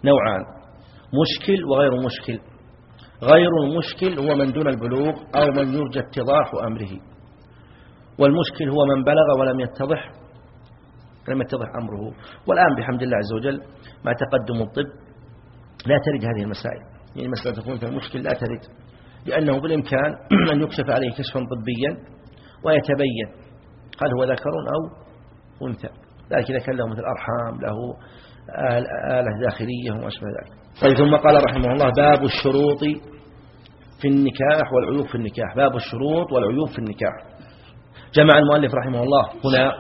نوعان مشكل وغير مشكل. غير المشكل هو من دون البلوغ أو من يرجى اتضاح أمره. والمشكل هو من بلغ ولم يتضح لم يتضح أمره. والآن بحمد الله عز وجل مع تقدم الطب لا ترد هذه المسائل. يعني مسألة في المشكل لا ترد لأنه بالإمكان أن يكشف عليه كشفا طبيا ويتبين هل هو ذكر أو أنثى. ذلك إذا كان له مثل أرحام له آلة داخلية وما أشبه ذلك. طيب ثم قال رحمه الله باب الشروط في النكاح والعيوب في النكاح. باب الشروط والعيوب في النكاح. جمع المؤلف رحمه الله هنا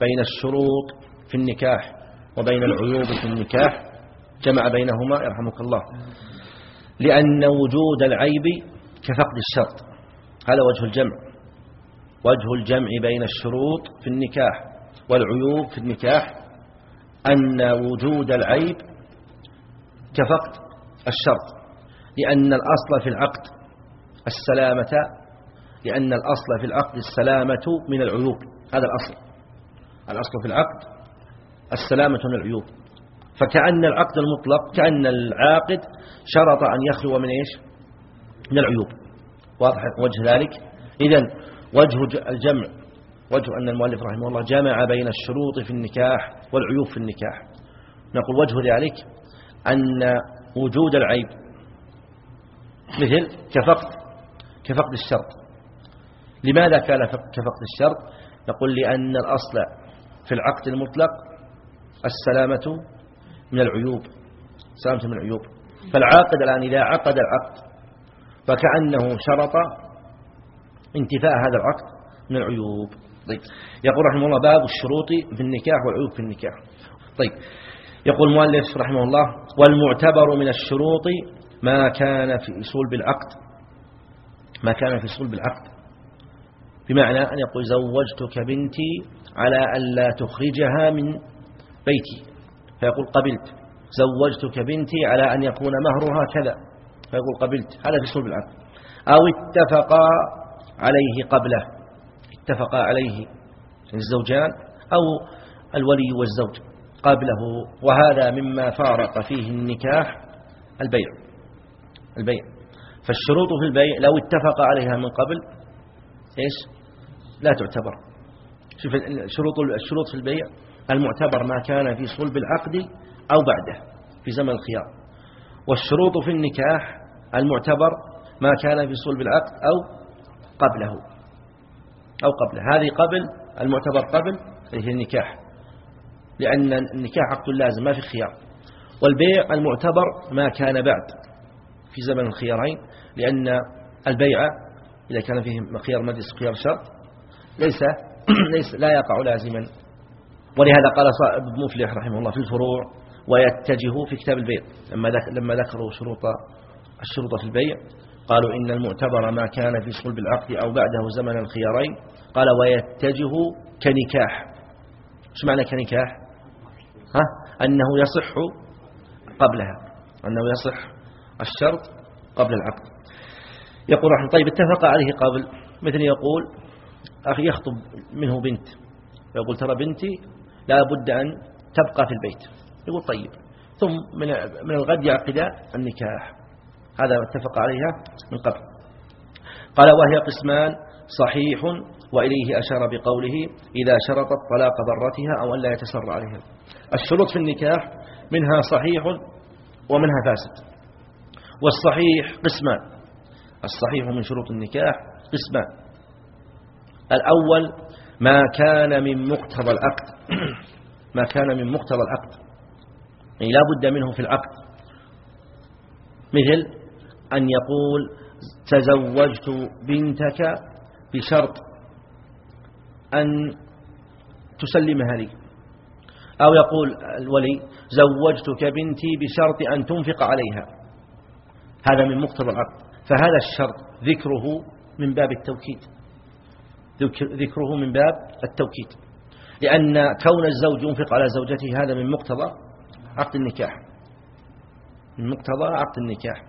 بين الشروط في النكاح وبين العيوب في النكاح. جمع بينهما يرحمك الله. لأن وجود العيب كفقد الشرط. هذا وجه الجمع. وجه الجمع بين الشروط في النكاح والعيوب في النكاح أن وجود العيب كفقد الشرط لأن الأصل في العقد السلامة لأن الأصل في العقد السلامة من العيوب هذا الأصل. الأصل في العقد السلامة من العيوب. فكأن العقد المطلق كأن العاقد شرط أن يخلو من إيش؟ من العيوب. واضح وجه ذلك؟ إذن وجه الجمع وجه أن المؤلف رحمه الله جمع بين الشروط في النكاح والعيوب في النكاح. نقول وجه ذلك أن وجود العيب مثل كفقد كفقد الشرط. لماذا كان كفقد الشرط؟ نقول لأن الأصل في العقد المطلق السلامة من العيوب سلامة من العيوب. فالعاقد الآن إذا عقد العقد فكأنه شرط انتفاء هذا العقد من العيوب. طيب. يقول رحمه الله باب الشروط في النكاح والعيوب في النكاح. طيب. يقول المؤلف رحمه الله والمعتبر من الشروط ما كان في صلب العقد ما كان في صلب العقد بمعنى أن يقول زوجتك بنتي على أن لا تخرجها من بيتي. فيقول قبلت. زوجتك بنتي على أن يكون مهرها كذا. فيقول قبلت. هذا في صلب العقد أو اتفقا عليه قبله. اتفقا عليه. الزوجان أو الولي والزوج. قبله وهذا مما فارق فيه النكاح البيع البيع. فالشروط في البيع لو اتفق عليها من قبل إيش؟ لا تعتبر. شوف الشروط الشروط في البيع المعتبر ما كان في صلب العقد أو بعده في زمن الخيار. والشروط في النكاح المعتبر ما كان في صلب العقد أو قبله أو قبله. هذه قبل المعتبر قبل هي النكاح. لأن النكاح عقد لازم ما في خيار. والبيع المعتبر ما كان بعد في زمن الخيارين لأن البيع إذا كان فيه خيار مجلس خيار شرط ليس, ليس لا يقع لازما. ولهذا قال ابن مفلح رحمه الله في الفروع ويتجه في كتاب البيع. لما لما ذكروا شروط الشروط في البيع قالوا إن المعتبر ما كان في صلب العقد أو بعده زمن الخيارين. قال ويتجه كنكاح. إيش معنى كنكاح؟ ها؟ أنه يصح قبلها. أنه يصح الشرط قبل العقد. يقول رحمه طيب اتفق عليه قبل. مثل يقول أخي يخطب منه بنت. يقول ترى بنتي لا بد أن تبقى في البيت. يقول طيب. ثم من من الغد يعقد النكاح. هذا اتفق عليها من قبل. قال وهي قسمان صحيح وإليه أشار بقوله إذا شرطت طلاق ضرتها أو أن لا يتسر عليها. الشروط في النكاح منها صحيح ومنها فاسد. والصحيح قسمان. الصحيح من شروط النكاح قسمان. الأول ما كان من مقتضى العقد. ما كان من مقتضى العقد. يعني لا بد منه في العقد. مثل أن يقول تزوجت بنتك بشرط أن تسلمها لي أو يقول الولي زوجتك بنتي بشرط أن تنفق عليها. هذا من مقتضى العقد. فهذا الشرط ذكره من باب التوكيد. ذكره من باب التوكيد. لأن كون الزوج ينفق على زوجته هذا من مقتضى عقد النكاح. من مقتضى عقد النكاح.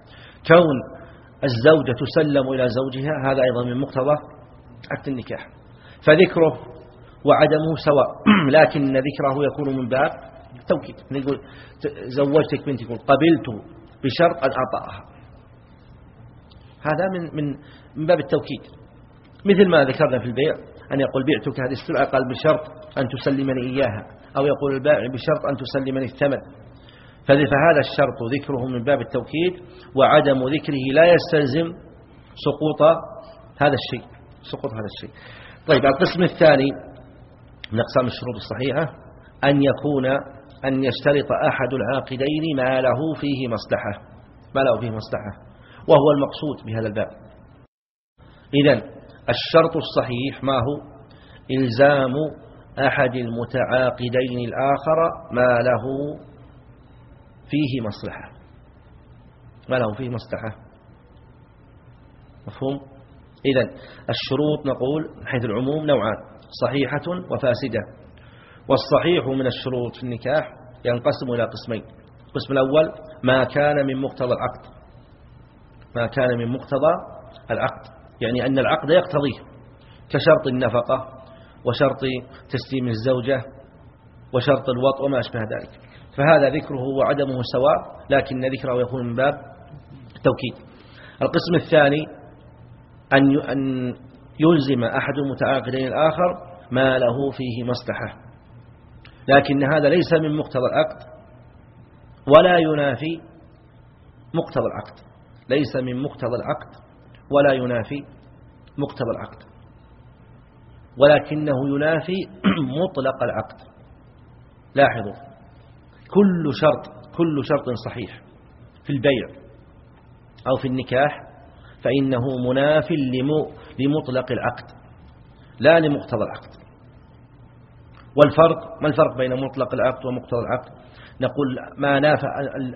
كون الزوجة تسلم إلى زوجها هذا أيضا من مقتضى عقد النكاح. فذكره وعدمه سواء. لكن ذكره يكون من باب التوكيد. نقول زوجتك بنتي يقول قبلت بشرط أن أعطاها. هذا من من من باب التوكيد. مثل ما ذكرنا في البيع أن يقول بعتك هذه السلعة قال بشرط أن تسلمني إياها. أو يقول البائع بشرط أن تسلمني الثمن. فهذا الشرط ذكره من باب التوكيد وعدم ذكره لا يستلزم سقوط هذا الشيء. سقوط هذا الشيء. طيب القسم الثاني من أقسام الشروط الصحيحة أن يكون أن يشترط أحد العاقدين ما له فيه مصلحة ما له فيه مصلحة وهو المقصود بهذا الباب. إذن الشرط الصحيح ما هو؟ إلزام أحد المتعاقدين الآخر ما له فيه مصلحة. ما له فيه مصلحة. مفهوم؟ إذن الشروط نقول حيث العموم نوعان صحيحة وفاسدة. والصحيح من الشروط في النكاح ينقسم إلى قسمين القسم الأول ما كان من مقتضى العقد. ما كان من مقتضى العقد يعني أن العقد يقتضيه كشرط النفقة وشرط تسليم الزوجة وشرط الوطء وما أشبه ذلك. فهذا ذكره وعدمه سواء لكن ذكره يكون من باب التوكيد. القسم الثاني أن يلزم أحد المتعاقدين الآخر ما له فيه مصلحة لكن هذا ليس من مقتضى العقد ولا ينافي مقتضى العقد ليس من مقتضى العقد ولا ينافي مقتضى العقد ولكنه ينافي مطلق العقد لاحظوا كل شرط كل شرط صحيح في البيع أو في النكاح فإنه مناف لمطلق العقد لا لمقتضى العقد. والفرق ما الفرق بين مطلق العقد ومقتضى العقد؟ نقول ما نافع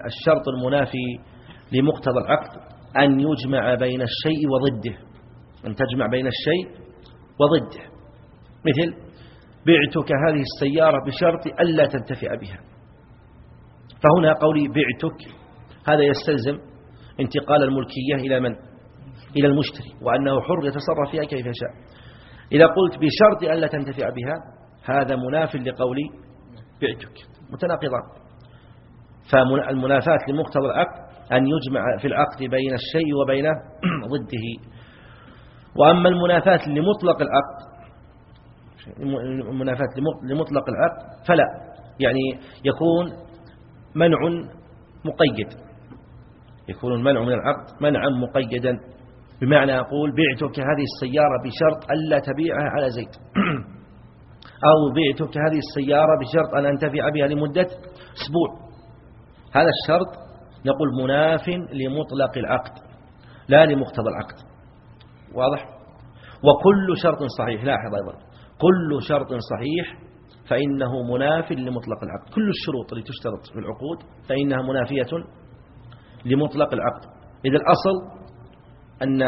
الشرط المنافي لمقتضى العقد أن يجمع بين الشيء وضده. أن تجمع بين الشيء وضده. مثل بعتك هذه السيارة بشرط ألا تنتفع بها. فهنا قولي بعتك هذا يستلزم انتقال الملكية إلى من؟ إلى المشتري وأنه حر يتصرف فيها كيف يشاء. إذا قلت بشرط ألا تنتفع بها هذا مناف لقولي بعتك متناقضان. فالمنافات لمقتضى العقد أن يجمع في العقد بين الشيء وبين ضده. وأما المنافات لمطلق العقد المنافات لمطلق العقد فلا. يعني يكون منع مقيد. يكون المنع من العقد منعا مقيدا. بمعنى أقول بعتك هذه السيارة بشرط ألا تبيعها على زيد أو بعتك هذه السيارة بشرط أن أنتفع بها لمدة أسبوع. هذا الشرط نقول مناف لمطلق العقد لا لمقتضى العقد. واضح؟ وكل شرط صحيح لاحظ أيضا. كل شرط صحيح فإنه مناف لمطلق العقد. كل الشروط اللي تشترط في العقود فإنها منافية لمطلق العقد. إذا الأصل أن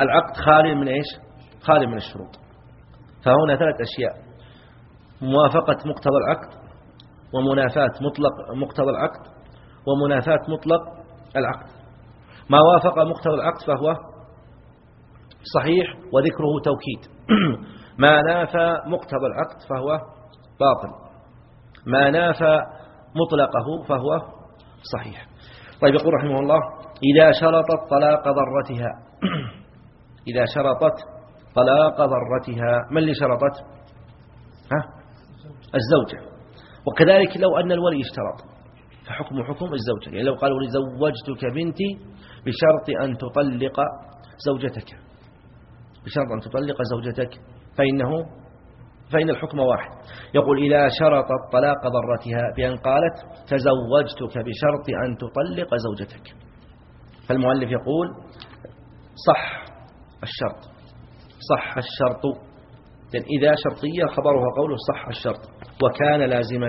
العقد خالي من إيش؟ خالي من الشروط. فهنا ثلاث أشياء. موافقة مقتضى العقد ومنافاة مطلق مقتضى العقد ومنافاة مطلق العقد. ما وافق مقتضى العقد فهو صحيح وذكره توكيد. ما نافى مقتضى العقد فهو باطل. ما نافى مطلقه فهو صحيح. طيب يقول رحمه الله إذا شرطت طلاق ضرتها. إذا شرطت طلاق ضرتها. من اللي شرطت؟ ها؟ الزوجة. وكذلك لو أن الولي اشترط فحكم حكم الزوجة. يعني لو قالوا لزوجتك بنتي بشرط أن تطلق زوجتك. بشرط أن تطلق زوجتك فإنه فإن الحكم واحد. يقول إذا شرط الطلاق ضرتها بأن قالت تزوجتك بشرط أن تطلق زوجتك. فالمؤلف يقول صح الشرط صح الشرط. لأن إذا شرطية خبرها قوله صح الشرط وكان لازما.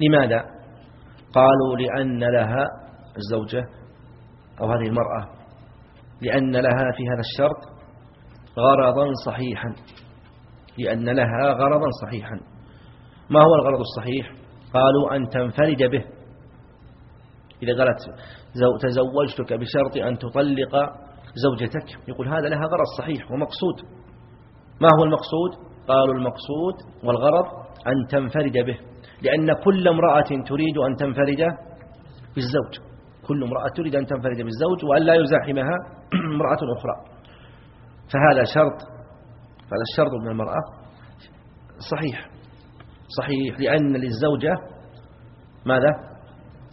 لماذا؟ قالوا لأن لها الزوجة أو هذه المرأة لأن لها في هذا الشرط غرضا صحيحا لأن لها غرضا صحيحا. ما هو الغرض الصحيح؟ قالوا أن تنفرد به. إذا قالت تزوجتك بشرط أن تطلق زوجتك يقول هذا لها غرض صحيح ومقصود. ما هو المقصود؟ قالوا المقصود والغرض أن تنفرد به لأن كل امرأة تريد أن تنفرد بالزوج. كل امرأة تريد أن تنفرد بالزوج وأن لا يزاحمها امرأة أخرى. فهذا شرط فهذا الشرط من المرأة صحيح. صحيح لأن للزوجة ماذا؟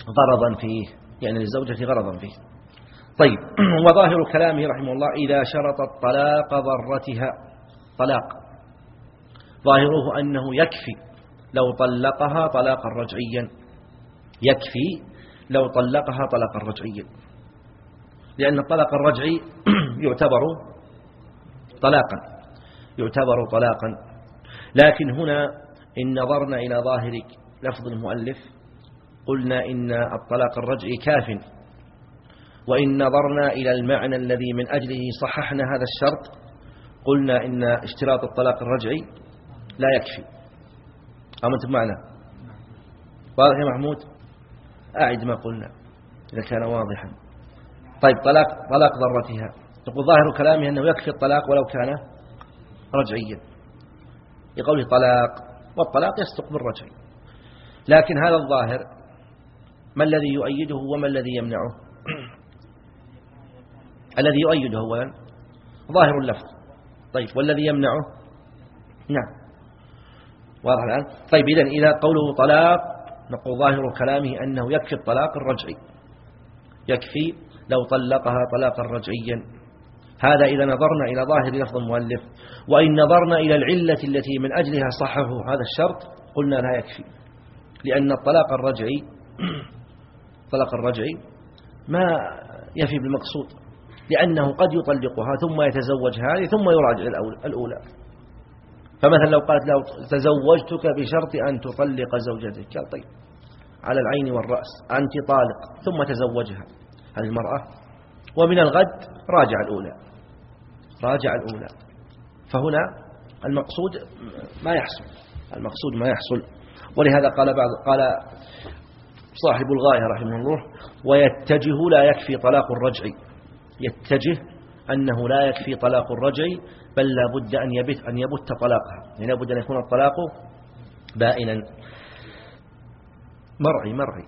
غرضا فيه يعني للزوجة غرضا فيه. طيب وظاهر كلامه رحمه الله إذا شرط طلاق ضرتها. طلاق. ظاهره أنه يكفي لو طلقها طلاقا رجعيا. يكفي لو طلقها طلاقا رجعيا. لأن الطلاق الرجعي يعتبر طلاقا. يعتبر طلاقا. لكن هنا إن نظرنا إلى ظاهر لفظ المؤلف قلنا إن الطلاق الرجعي كاف وإن نظرنا إلى المعنى الذي من أجله صححنا هذا الشرط قلنا إن اشتراط الطلاق الرجعي لا يكفي. أمنت معنا؟ واضح يا محمود؟ أعد ما قلنا إذا كان واضحا. طيب طلاق طلاق ضرتها يقول ظاهر كلامه أنه يكفي الطلاق ولو كان رجعيا. لقوله طلاق والطلاق يصدق بالرجع لكن هذا الظاهر ما الذي يؤيده وما الذي يمنعه؟ الذي يؤيده أولا ظاهر اللفظ. طيب والذي يمنعه؟ نعم. واضح الآن؟ طيب إذن إذا قوله طلاق نقول ظاهر كلامه أنه يكفي الطلاق الرجعي. يكفي لو طلقها طلاقا رجعيا. هذا إذا نظرنا إلى ظاهر لفظ المؤلف. وإن نظرنا إلى العلة التي من أجلها صحه هذا الشرط قلنا لا يكفي. لأن الطلاق الرجعي الطلاق الرجعي ما يفي بالمقصود لأنه قد يطلقها ثم يتزوج هذه ثم يراجع الأولى. فمثلا لو قالت له تزوجتك بشرط أن تطلق زوجتك قال طيب على العين والرأس أنت طالق ثم تزوجها. هذه المرأة ومن الغد راجع الأولى. راجع الأولى. فهنا المقصود ما يحصل المقصود ما يحصل. ولهذا قال بعض قال صاحب الغاية رحمه الله ويتجه لا يكفي طلاق الرجعي يتجه أنه لا يكفي طلاق الرجعي بل لا بد أن يبت أن يبت طلاقها. يعني لا بد أن يكون الطلاق بائنا. مرعي مرعي.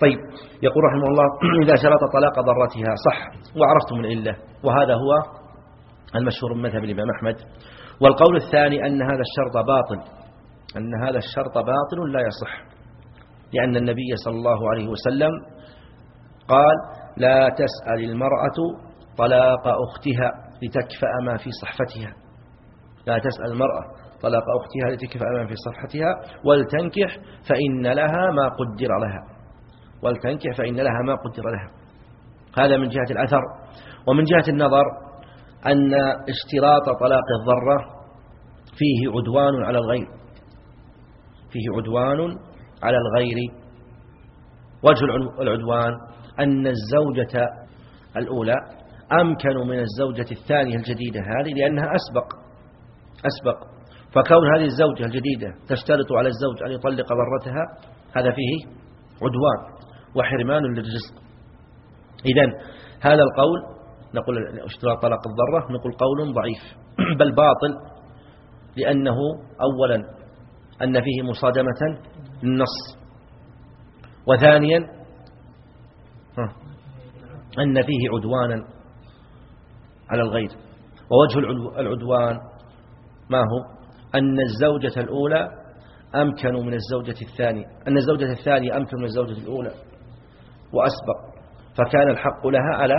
طيب يقول رحمه الله إذا شرط طلاق ضرتها صح. وعرفتم العلة وهذا هو المشهور من مذهب الإمام أحمد. والقول الثاني أن هذا الشرط باطل. أن هذا الشرط باطل لا يصح. لأن النبي صلى الله عليه وسلم قال لا تسأل المرأة طلاق أختها لتكفأ ما في صحفتها. لا تسأل المرأة طلاق أختها لتكفأ ما في صحفتها. ولتنكح فإن لها ما قدر لها. ولتنكح فإن لها ما قدر لها. هذا من جهة الأثر. ومن جهة النظر أن اشتراط طلاق الضرة فيه عدوان على الغير. فيه عدوان على الغير وجه العدوان أن الزوجة الأولى أمكن من الزوجة الثانية الجديدة هذه لأنها أسبق أسبق. فكون هذه الزوجة الجديدة تشترط على الزوج أن يطلق ضرتها هذا فيه عدوان وحرمان للرزق. إذن هذا القول نقول اشتراط طلاق الضرة نقول قول ضعيف. بل باطل لأنه أولا أن فيه مصادمة للنص وثانيا أن فيه عدوانا على الغير. ووجه العدوان ما هو؟ أن الزوجة الأولى أمكن من الزوجة الثانية. أن الزوجة الثانية أمكن من الزوجة الأولى. وأسبق. فكان الحق لها على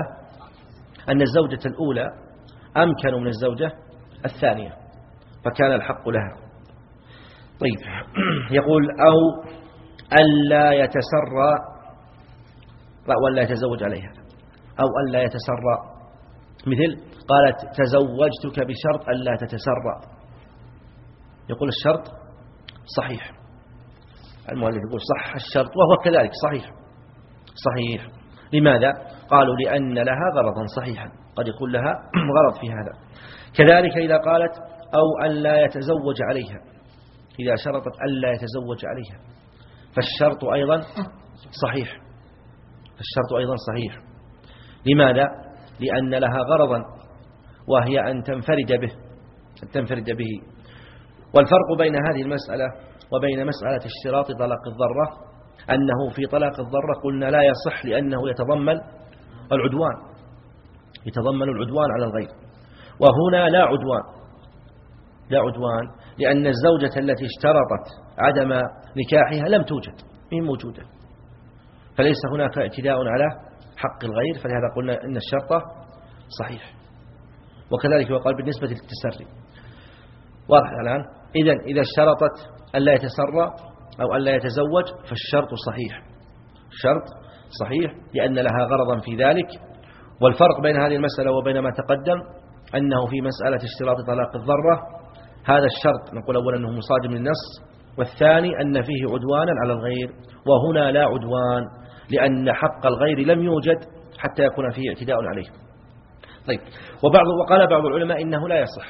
أن الزوجة الأولى أمكن من الزوجة الثانية. فكان الحق لها. طيب. يقول أو ألا يتسرى ولا يتزوج عليها. أو ألا يتسرى. مثل قالت تزوجتك بشرط ألا تتسرى. يقول الشرط صحيح. المؤلف يقول صح الشرط وهو كذلك صحيح. صحيح. لماذا؟ قالوا لأن لها غرضا صحيحا. قد يكون لها غرض في هذا. كذلك إذا قالت أو أن لا يتزوج عليها. إذا شرطت أن لا يتزوج عليها. فالشرط أيضا صحيح. الشرط أيضا صحيح. لماذا؟ لأن لها غرضا وهي أن تنفرد به أن تنفرد به. والفرق بين هذه المسألة وبين مسألة اشتراط طلاق الضرة أنه في طلاق الضرة قلنا لا يصح لأنه يتضمن العدوان. يتضمن العدوان على الغير. وهنا لا عدوان. لا عدوان. لأن الزوجة التي اشترطت عدم نكاحها لم توجد من موجودة. فليس هناك اعتداء على حق الغير فلهذا قلنا إن الشرط صحيح. وكذلك وقال بالنسبة للتسري. واضح الآن؟ إذا إذا اشترطت ألا يتسرى أو ألا يتزوج فالشرط صحيح. شرط صحيح لأن لها غرضا في ذلك. والفرق بين هذه المسألة وبين ما تقدم أنه في مسألة اشتراط طلاق الضرة هذا الشرط نقول أولا أنه مصادم للنص والثاني أن فيه عدوانا على الغير وهنا لا عدوان لأن حق الغير لم يوجد حتى يكون فيه اعتداء عليه. طيب وبعض وقال بعض العلماء إنه لا يصح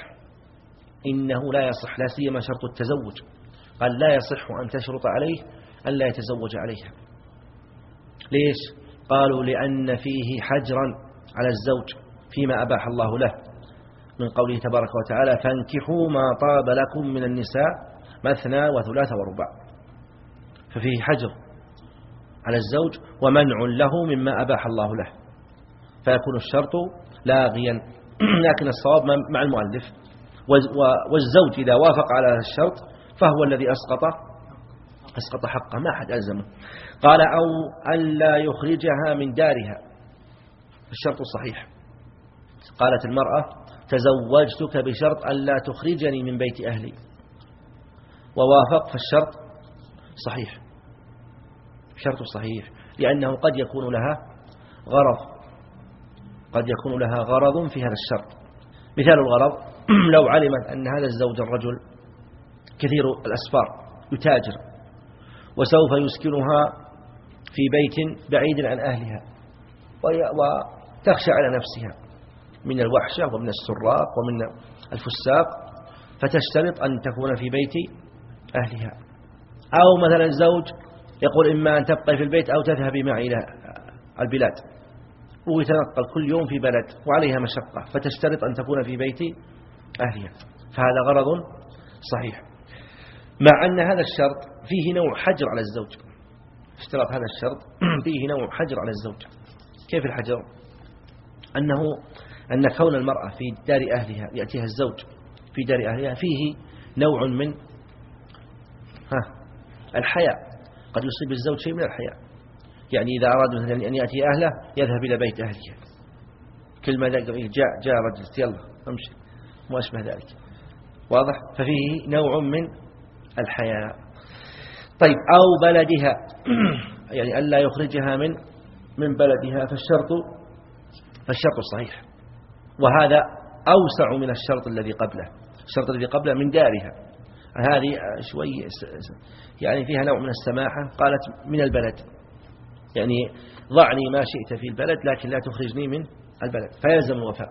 إنه لا يصح لا سيما شرط التزوج. قال لا يصح أن تشرط عليه أن لا يتزوج عليها. ليش؟ قالوا لأن فيه حجرا على الزوج فيما أباح الله له. من قوله تبارك وتعالى فانكحوا ما طاب لكم من النساء مثنى وثلاث ورباع. ففيه حجر على الزوج ومنع له مما أباح الله له. فيكون الشرط لاغيا. لكن الصواب مع المؤلف. والزوج إذا وافق على الشرط فهو الذي أسقط أسقط حقه. ما أحد ألزمه. قال أو أن لا يخرجها من دارها. الشرط صحيح. قالت المرأة تزوجتك بشرط أن لا تخرجني من بيت أهلي. ووافق فالشرط صحيح. شرط صحيح. لأنه قد يكون لها غرض. قد يكون لها غرض في هذا الشرط. مثال الغرض لو علمت أن هذا الزوج الرجل كثير الأسفار يتاجر وسوف يسكنها في بيت بعيد عن أهلها وتخشى على نفسها. من الوحشة ومن السراق ومن الفساق فتشترط أن تكون في بيت أهلها. أو مثلا زوج يقول إما أن تبقى في البيت أو تذهبي معي إلى البلاد. ويتنقل كل يوم في بلد وعليها مشقة فتشترط أن تكون في بيت أهلها. فهذا غرض صحيح. مع أن هذا الشرط فيه نوع حجر على الزوج. اشتراط هذا الشرط فيه نوع حجر على الزوج. كيف الحجر؟ أنه أن كون المرأة في دار أهلها يأتيها الزوج في دار أهلها فيه نوع من ها الحياء. قد يصيب الزوج شيء من الحياء. يعني إذا أراد مثلا أن يأتي أهله يذهب إلى بيت أهله. كل ما جاء جاء رجل يلا امشي. ما أشبه ذلك. واضح؟ ففيه نوع من الحياء. طيب أو بلدها. يعني ألا يخرجها من من بلدها فالشرط فالشرط صحيح. وهذا أوسع من الشرط الذي قبله. الشرط الذي قبله من دارها. هذه شوي يعني فيها نوع من السماحة. قالت من البلد. يعني ضعني ما شئت في البلد لكن لا تخرجني من البلد. فيلزم الوفاء.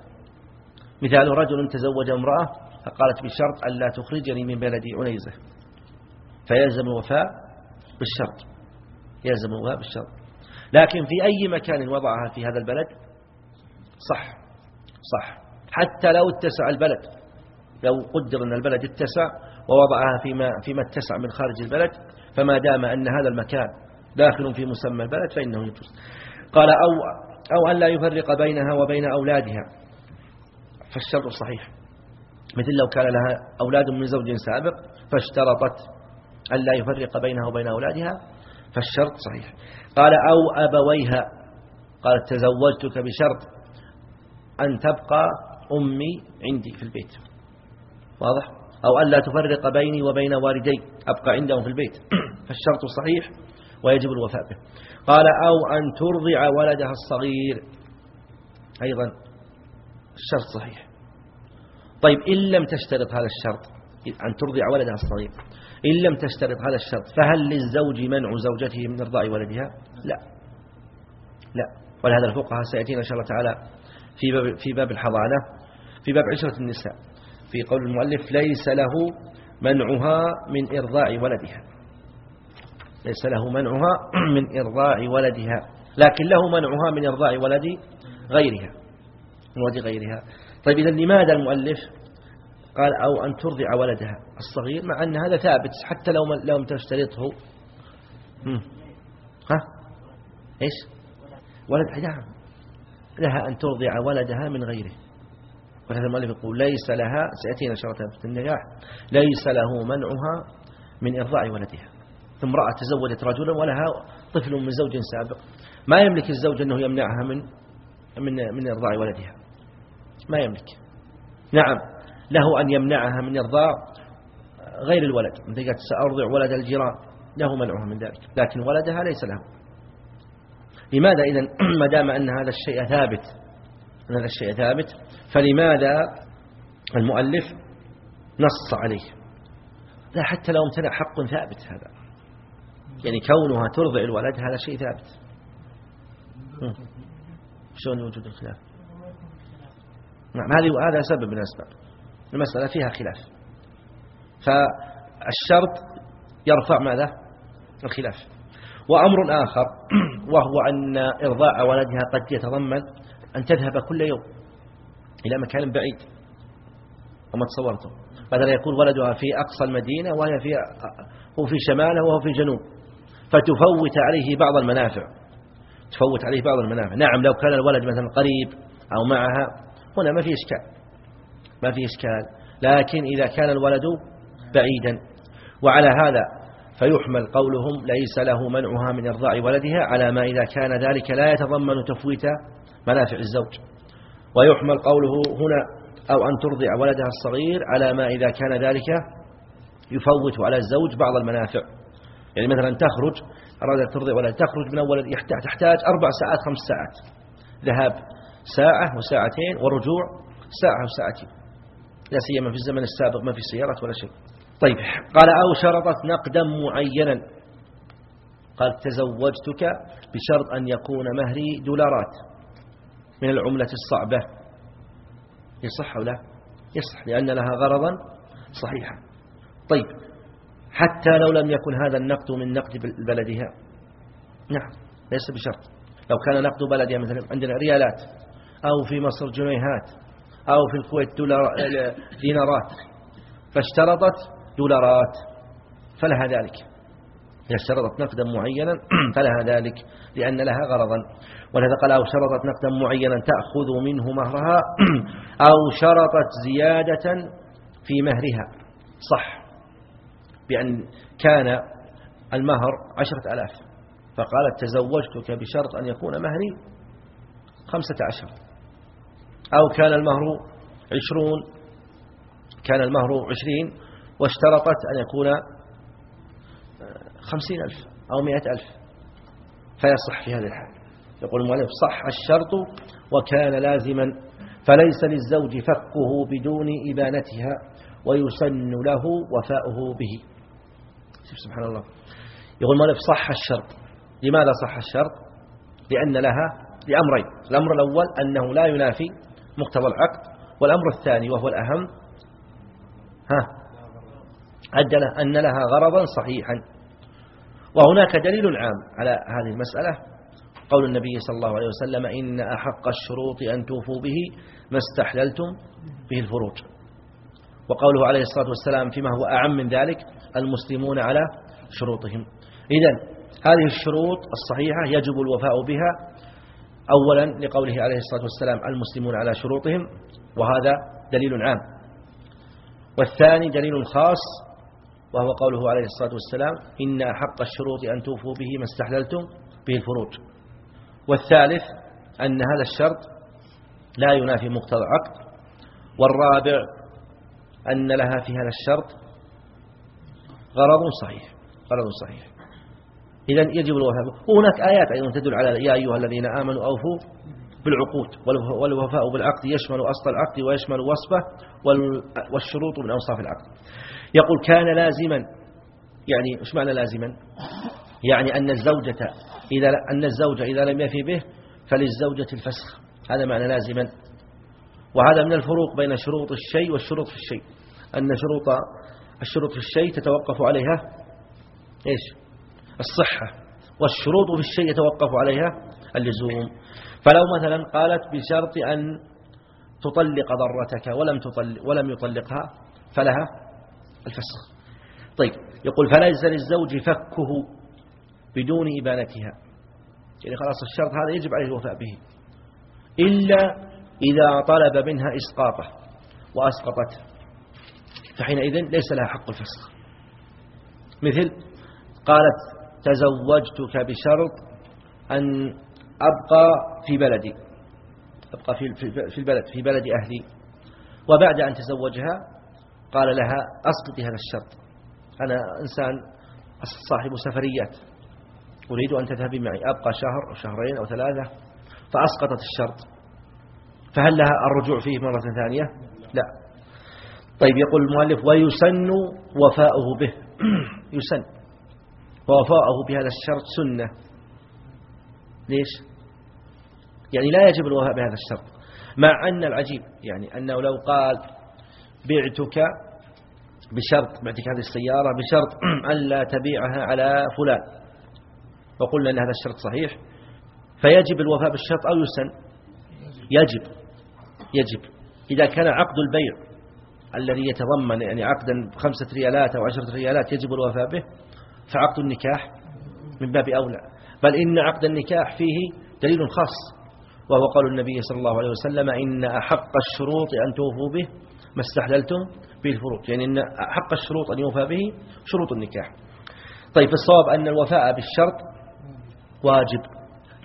مثال رجل تزوج امرأة فقالت بشرط أن لا تخرجني من بلدي عنيزة. فيلزم الوفاء بالشرط. يلزم الوفاء بالشرط. لكن في أي مكان وضعها في هذا البلد؟ صح. صح. حتى لو اتسع البلد لو قدر أن البلد اتسع ووضعها فيما, فيما اتسع من خارج البلد فما دام أن هذا المكان داخل في مسمى البلد فإنه يجوز. قال أو, أو أن لا يفرق بينها وبين أولادها. فالشرط صحيح. مثل لو كان لها أولاد من زوج سابق فاشترطت أن لا يفرق بينها وبين أولادها فالشرط صحيح. قال أو أبويها قال تزوجتك بشرط أن تبقى أمي عندي في البيت. واضح؟ أو أن لا تفرق بيني وبين والدي أبقى عندهم في البيت. فالشرط صحيح ويجب الوفاء به. قال أو أن ترضع ولدها الصغير. أيضا الشرط صحيح. طيب إن لم تشترط هذا الشرط أن ترضع ولدها الصغير إن لم تشترط هذا الشرط فهل للزوج منع زوجته من إرضاع ولدها؟ لا. لا. ولهذا الفقهاء سيأتينا إن شاء الله تعالى في باب, في باب الحضانة في باب عشرة النساء. في قول المؤلف ليس له منعها من إرضاع ولدها. ليس له منعها من إرضاع ولدها. لكن له منعها من إرضاع ولد غيرها. ولد غيرها. طيب إذا لماذا المؤلف قال أو أن ترضع ولدها؟ الصغير مع أن هذا ثابت حتى لو لم تشترطه. ها؟ إيش؟ ولد نعم. لها أن ترضع ولدها من غيره. ولهذا المؤلف يقول ليس لها سيأتينا شرطها في النجاح ليس له منعها من إرضاع ولدها. ثم امرأة تزوجت رجلا ولها طفل من زوج سابق. ما يملك الزوج أنه يمنعها من من من إرضاع ولدها؟ ما يملك. نعم له أن يمنعها من إرضاع غير الولد. مثل قالت سأرضع ولد الجيران له منعها من ذلك. لكن ولدها ليس له. لماذا إذا ما دام أن هذا الشيء ثابت أن هذا الشيء ثابت فلماذا المؤلف نص عليه؟ لا حتى لو امتنع حق ثابت هذا. يعني كونها ترضع الولد هذا شيء ثابت. شلون وجود الخلاف؟ نعم هذه هذا سبب من الأسباب. المسألة فيها خلاف. فالشرط يرفع ماذا؟ الخلاف. وأمر آخر. وهو أن إرضاء ولدها قد يتضمن أن تذهب كل يوم إلى مكان بعيد. وما تصورته بدل يكون ولدها في أقصى المدينة وهي في هو في شماله وهو في الجنوب فتفوت عليه بعض المنافع. تفوت عليه بعض المنافع. نعم لو كان الولد مثلا قريب أو معها هنا ما في إشكال. ما في إشكال. لكن إذا كان الولد بعيدا. وعلى هذا فيحمل قولهم ليس له منعها من إرضاع ولدها على ما إذا كان ذلك لا يتضمن تفويت منافع الزوج. ويحمل قوله هنا أو أن ترضع ولدها الصغير على ما إذا كان ذلك يفوت على الزوج بعض المنافع. يعني مثلا تخرج أرادت ترضع ولد تخرج من أول تحتاج أربع ساعات خمس ساعات. ذهاب ساعة وساعتين ورجوع ساعة وساعتين. لا سيما في الزمن السابق ما في سيارات ولا شيء. طيب قال أو شرطت نقدا معينا. قال تزوجتك بشرط أن يكون مهري دولارات من العملة الصعبة. يصح أو لا؟ يصح لأن لها غرضا صحيحا. طيب حتى لو لم يكن هذا النقد من نقد بلدها. نعم ليس بشرط. لو كان نقد بلدها مثلا عندنا ريالات أو في مصر جنيهات أو في الكويت دينارات فاشترطت دولارات فلها ذلك. إذا اشترطت نقدا معينا فلها ذلك لأن لها غرضا. ولهذا قال أو شرطت نقدا معينا تأخذ منه مهرها أو شرطت زيادة في مهرها. صح. بأن كان المهر عشرة ألاف. فقالت تزوجتك بشرط أن يكون مهري خمسة عشر. أو كان المهر عشرون كان المهر عشرين واشترطت أن يكون خمسين ألف أو مئة ألف. فيصح في هذه الحال. يقول المؤلف صح الشرط وكان لازما فليس للزوج فكه بدون إبانتها ويسن له وفاؤه به. سبحان الله. يقول المؤلف صح الشرط. لماذا صح الشرط؟ لأن لها لأمرين. الأمر الأول أنه لا ينافي مقتضى العقد والأمر الثاني وهو الأهم. ها؟ أدل أن لها غرضا صحيحا. وهناك دليل عام على هذه المسألة. قول النبي صلى الله عليه وسلم إن أحق الشروط أن توفوا به ما استحللتم به الفروج. وقوله عليه الصلاة والسلام فيما هو أعم من ذلك المسلمون على شروطهم. إذن هذه الشروط الصحيحة يجب الوفاء بها. أولا لقوله عليه الصلاة والسلام المسلمون على شروطهم وهذا دليل عام. والثاني دليل خاص وهو قوله عليه الصلاة والسلام إن أحق الشروط أن توفوا به ما استحللتم به الفروج والثالث أن هذا الشرط لا ينافي مقتضى العقد. والرابع أن لها في هذا الشرط غرض صحيح غرض صحيح. إذا يجب الوفاء. وهناك آيات أيضا تدل على يا أيها الذين آمنوا أوفوا بالعقود. والوفاء بالعقد يشمل أصل العقد ويشمل وصفه والشروط من أوصاف العقد. يقول كان لازما. يعني إيش معنى لازما؟ يعني أن الزوجة إذا أن الزوج إذا لم يفي به فللزوجة الفسخ. هذا معنى لازما. وهذا من الفروق بين شروط الشيء والشروط في الشيء. أن شروط الشروط في الشيء تتوقف عليها إيش؟ الصحة. والشروط في الشيء يتوقف عليها اللزوم. فلو مثلا قالت بشرط أن تطلق ضرتك ولم, تطلق ولم يطلقها فلها الفسخ. طيب يقول فليس للزوج فكه بدون إبانتها. يعني خلاص الشرط هذا يجب عليه الوفاء به. إلا إذا طلب منها إسقاطه وأسقطته. فحينئذ ليس لها حق الفسخ. مثل قالت تزوجتك بشرط أن أبقى في بلدي. أبقى في البلد في بلد أهلي. وبعد أن تزوجها قال لها أسقطي هذا الشرط. أنا إنسان صاحب سفريات. أريد أن تذهبي معي. أبقى شهر أو شهرين أو ثلاثة. فأسقطت الشرط. فهل لها الرجوع فيه مرة ثانية؟ لا. طيب يقول المؤلف ويسن وفاؤه به. يسن. ووفاؤه بهذا الشرط سنة. ليش؟ يعني لا يجب الوفاء بهذا الشرط. مع أن العجيب يعني أنه لو قال بعتك بشرط بعتك هذه السيارة بشرط أن لا تبيعها على فلان. وقلنا أن هذا الشرط صحيح. فيجب الوفاء بالشرط أو يسن يجب. يجب. إذا كان عقد البيع الذي يتضمن يعني عقدا بخمسة ريالات أو عشرة ريالات يجب الوفاء به فعقد النكاح من باب أولى. بل إن عقد النكاح فيه دليل خاص وهو قول النبي صلى الله عليه وسلم إن أحق الشروط أن توفوا به ما استحللتم به الفروض يعني إن أحق الشروط أن يوفى به شروط النكاح. طيب الصواب أن الوفاء بالشرط واجب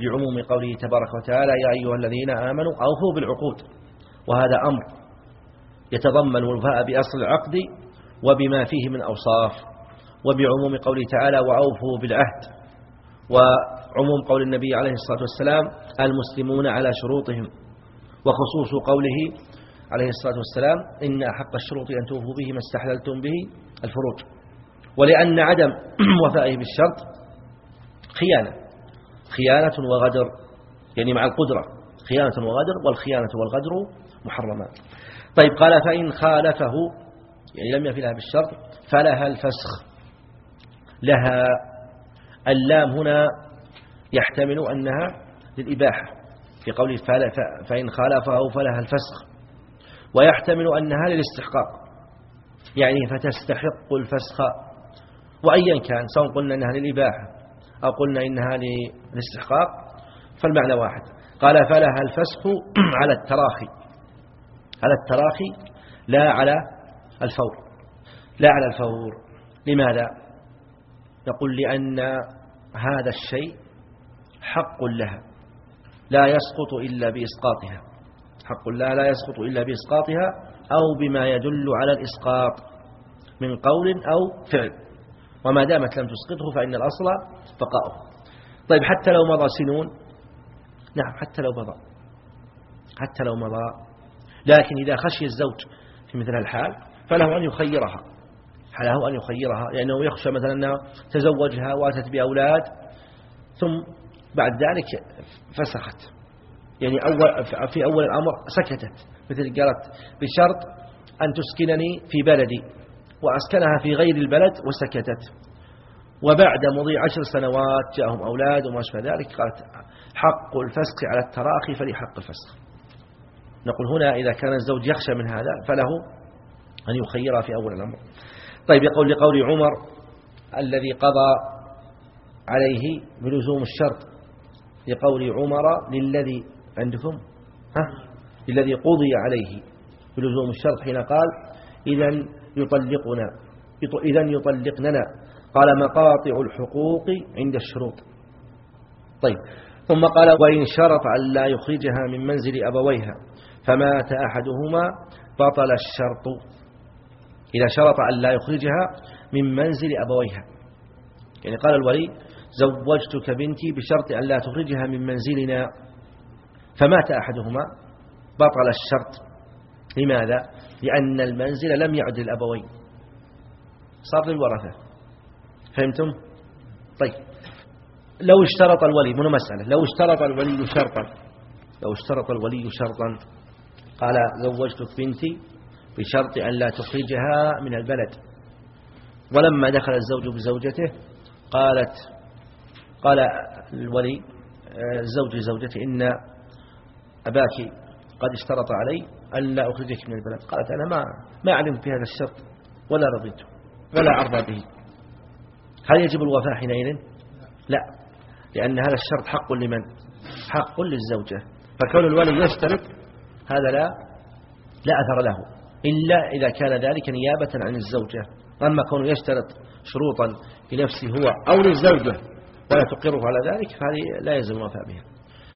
لعموم قوله تبارك وتعالى يا أيها الذين آمنوا أوفوا بالعقود وهذا أمر يتضمن الوفاء بأصل العقد وبما فيه من أوصاف وبعموم قوله تعالى وأوفوا بالعهد وعموم قول النبي عليه الصلاة والسلام المسلمون على شروطهم وخصوص قوله عليه الصلاة والسلام إن أحق الشروط أن توفوا به ما استحللتم به الفروج. ولأن عدم وفائه بالشرط خيانة. خيانة وغدر يعني مع القدرة. خيانة وغدر والخيانة والغدر محرمان طيب قال فإن خالفه يعني لم يفي لها بالشرط فلها الفسخ. لها اللام هنا يحتمل أنها للإباحة. في قوله فإن خالفه فلها الفسخ. ويحتمل أنها للاستحقاق يعني فتستحق الفسخ. وأيا كان سواء قلنا أنها للإباحة أو قلنا إنها للاستحقاق فالمعنى واحد. قال فلها الفسخ على التراخي. على التراخي لا على الفور. لا على الفور. لماذا؟ نقول لأن هذا الشيء حق لها لا يسقط إلا بإسقاطها. حق الله لا يسقط إلا بإسقاطها أو بما يدل على الإسقاط من قول أو فعل. وما دامت لم تسقطه فإن الأصل بقاؤه. طيب حتى لو مضى سنون نعم حتى لو مضى. حتى لو مضى. لكن إذا خشي الزوج في مثل الحال فله أن يخيرها. له أن يخيرها لأنه يخشى مثلا أنه تزوجها وأتت بأولاد ثم بعد ذلك فسخت. يعني أول في أول الأمر سكتت. مثل قالت بشرط أن تسكنني في بلدي وأسكنها في غير البلد وسكتت. وبعد مضي عشر سنوات جاءهم أولاد وما أشبه ذلك. قالت حق الفسخ على التراخي فلحق الفسخ. نقول هنا إذا كان الزوج يخشى من هذا فله أن يخيرها في أول الأمر. طيب يقول لقول عمر الذي قضى عليه بلزوم الشرط. لقول عمر للذي عندكم؟ ها؟ للذي قضي عليه بلزوم الشرط حين قال إذا يطلقنا إذا يطلقننا. قال مقاطع الحقوق عند الشروط. طيب. ثم قال وإن شرط أن لا يخرجها من منزل أبويها فمات أحدهما بطل الشرط. إذا شرط أن لا يخرجها من منزل أبويها. يعني قال الولي زوجتك بنتي بشرط أن لا تخرجها من منزلنا. فمات أحدهما. بطل الشرط. لماذا؟ لأن المنزل لم يعد للأبوين. صار للورثة فهمتم؟ طيب. لو اشترط الولي من مسألة؟ لو اشترط الولي شرطا. لو اشترط الولي شرطا. قال زوجتك بنتي بشرط أن لا تخرجها من البلد. ولما دخل الزوج بزوجته قالت قال الولي الزوج لزوجته إن أباك قد اشترط علي أن لا أخرجك من البلد. قالت أنا ما ما علمت بهذا الشرط ولا رضيته ولا أرضى به. هل يجب الوفاء حينئذ؟ لا. لأن هذا الشرط حق لمن؟ حق للزوجة. فكون الولي يشترط هذا لا لا أثر له. إلا إذا كان ذلك نيابة عن الزوجة. أما كونه يشترط شروطا لنفسه هو أو للزوجة ولا تقره على ذلك فهذه لا يلزم الوفاء بها.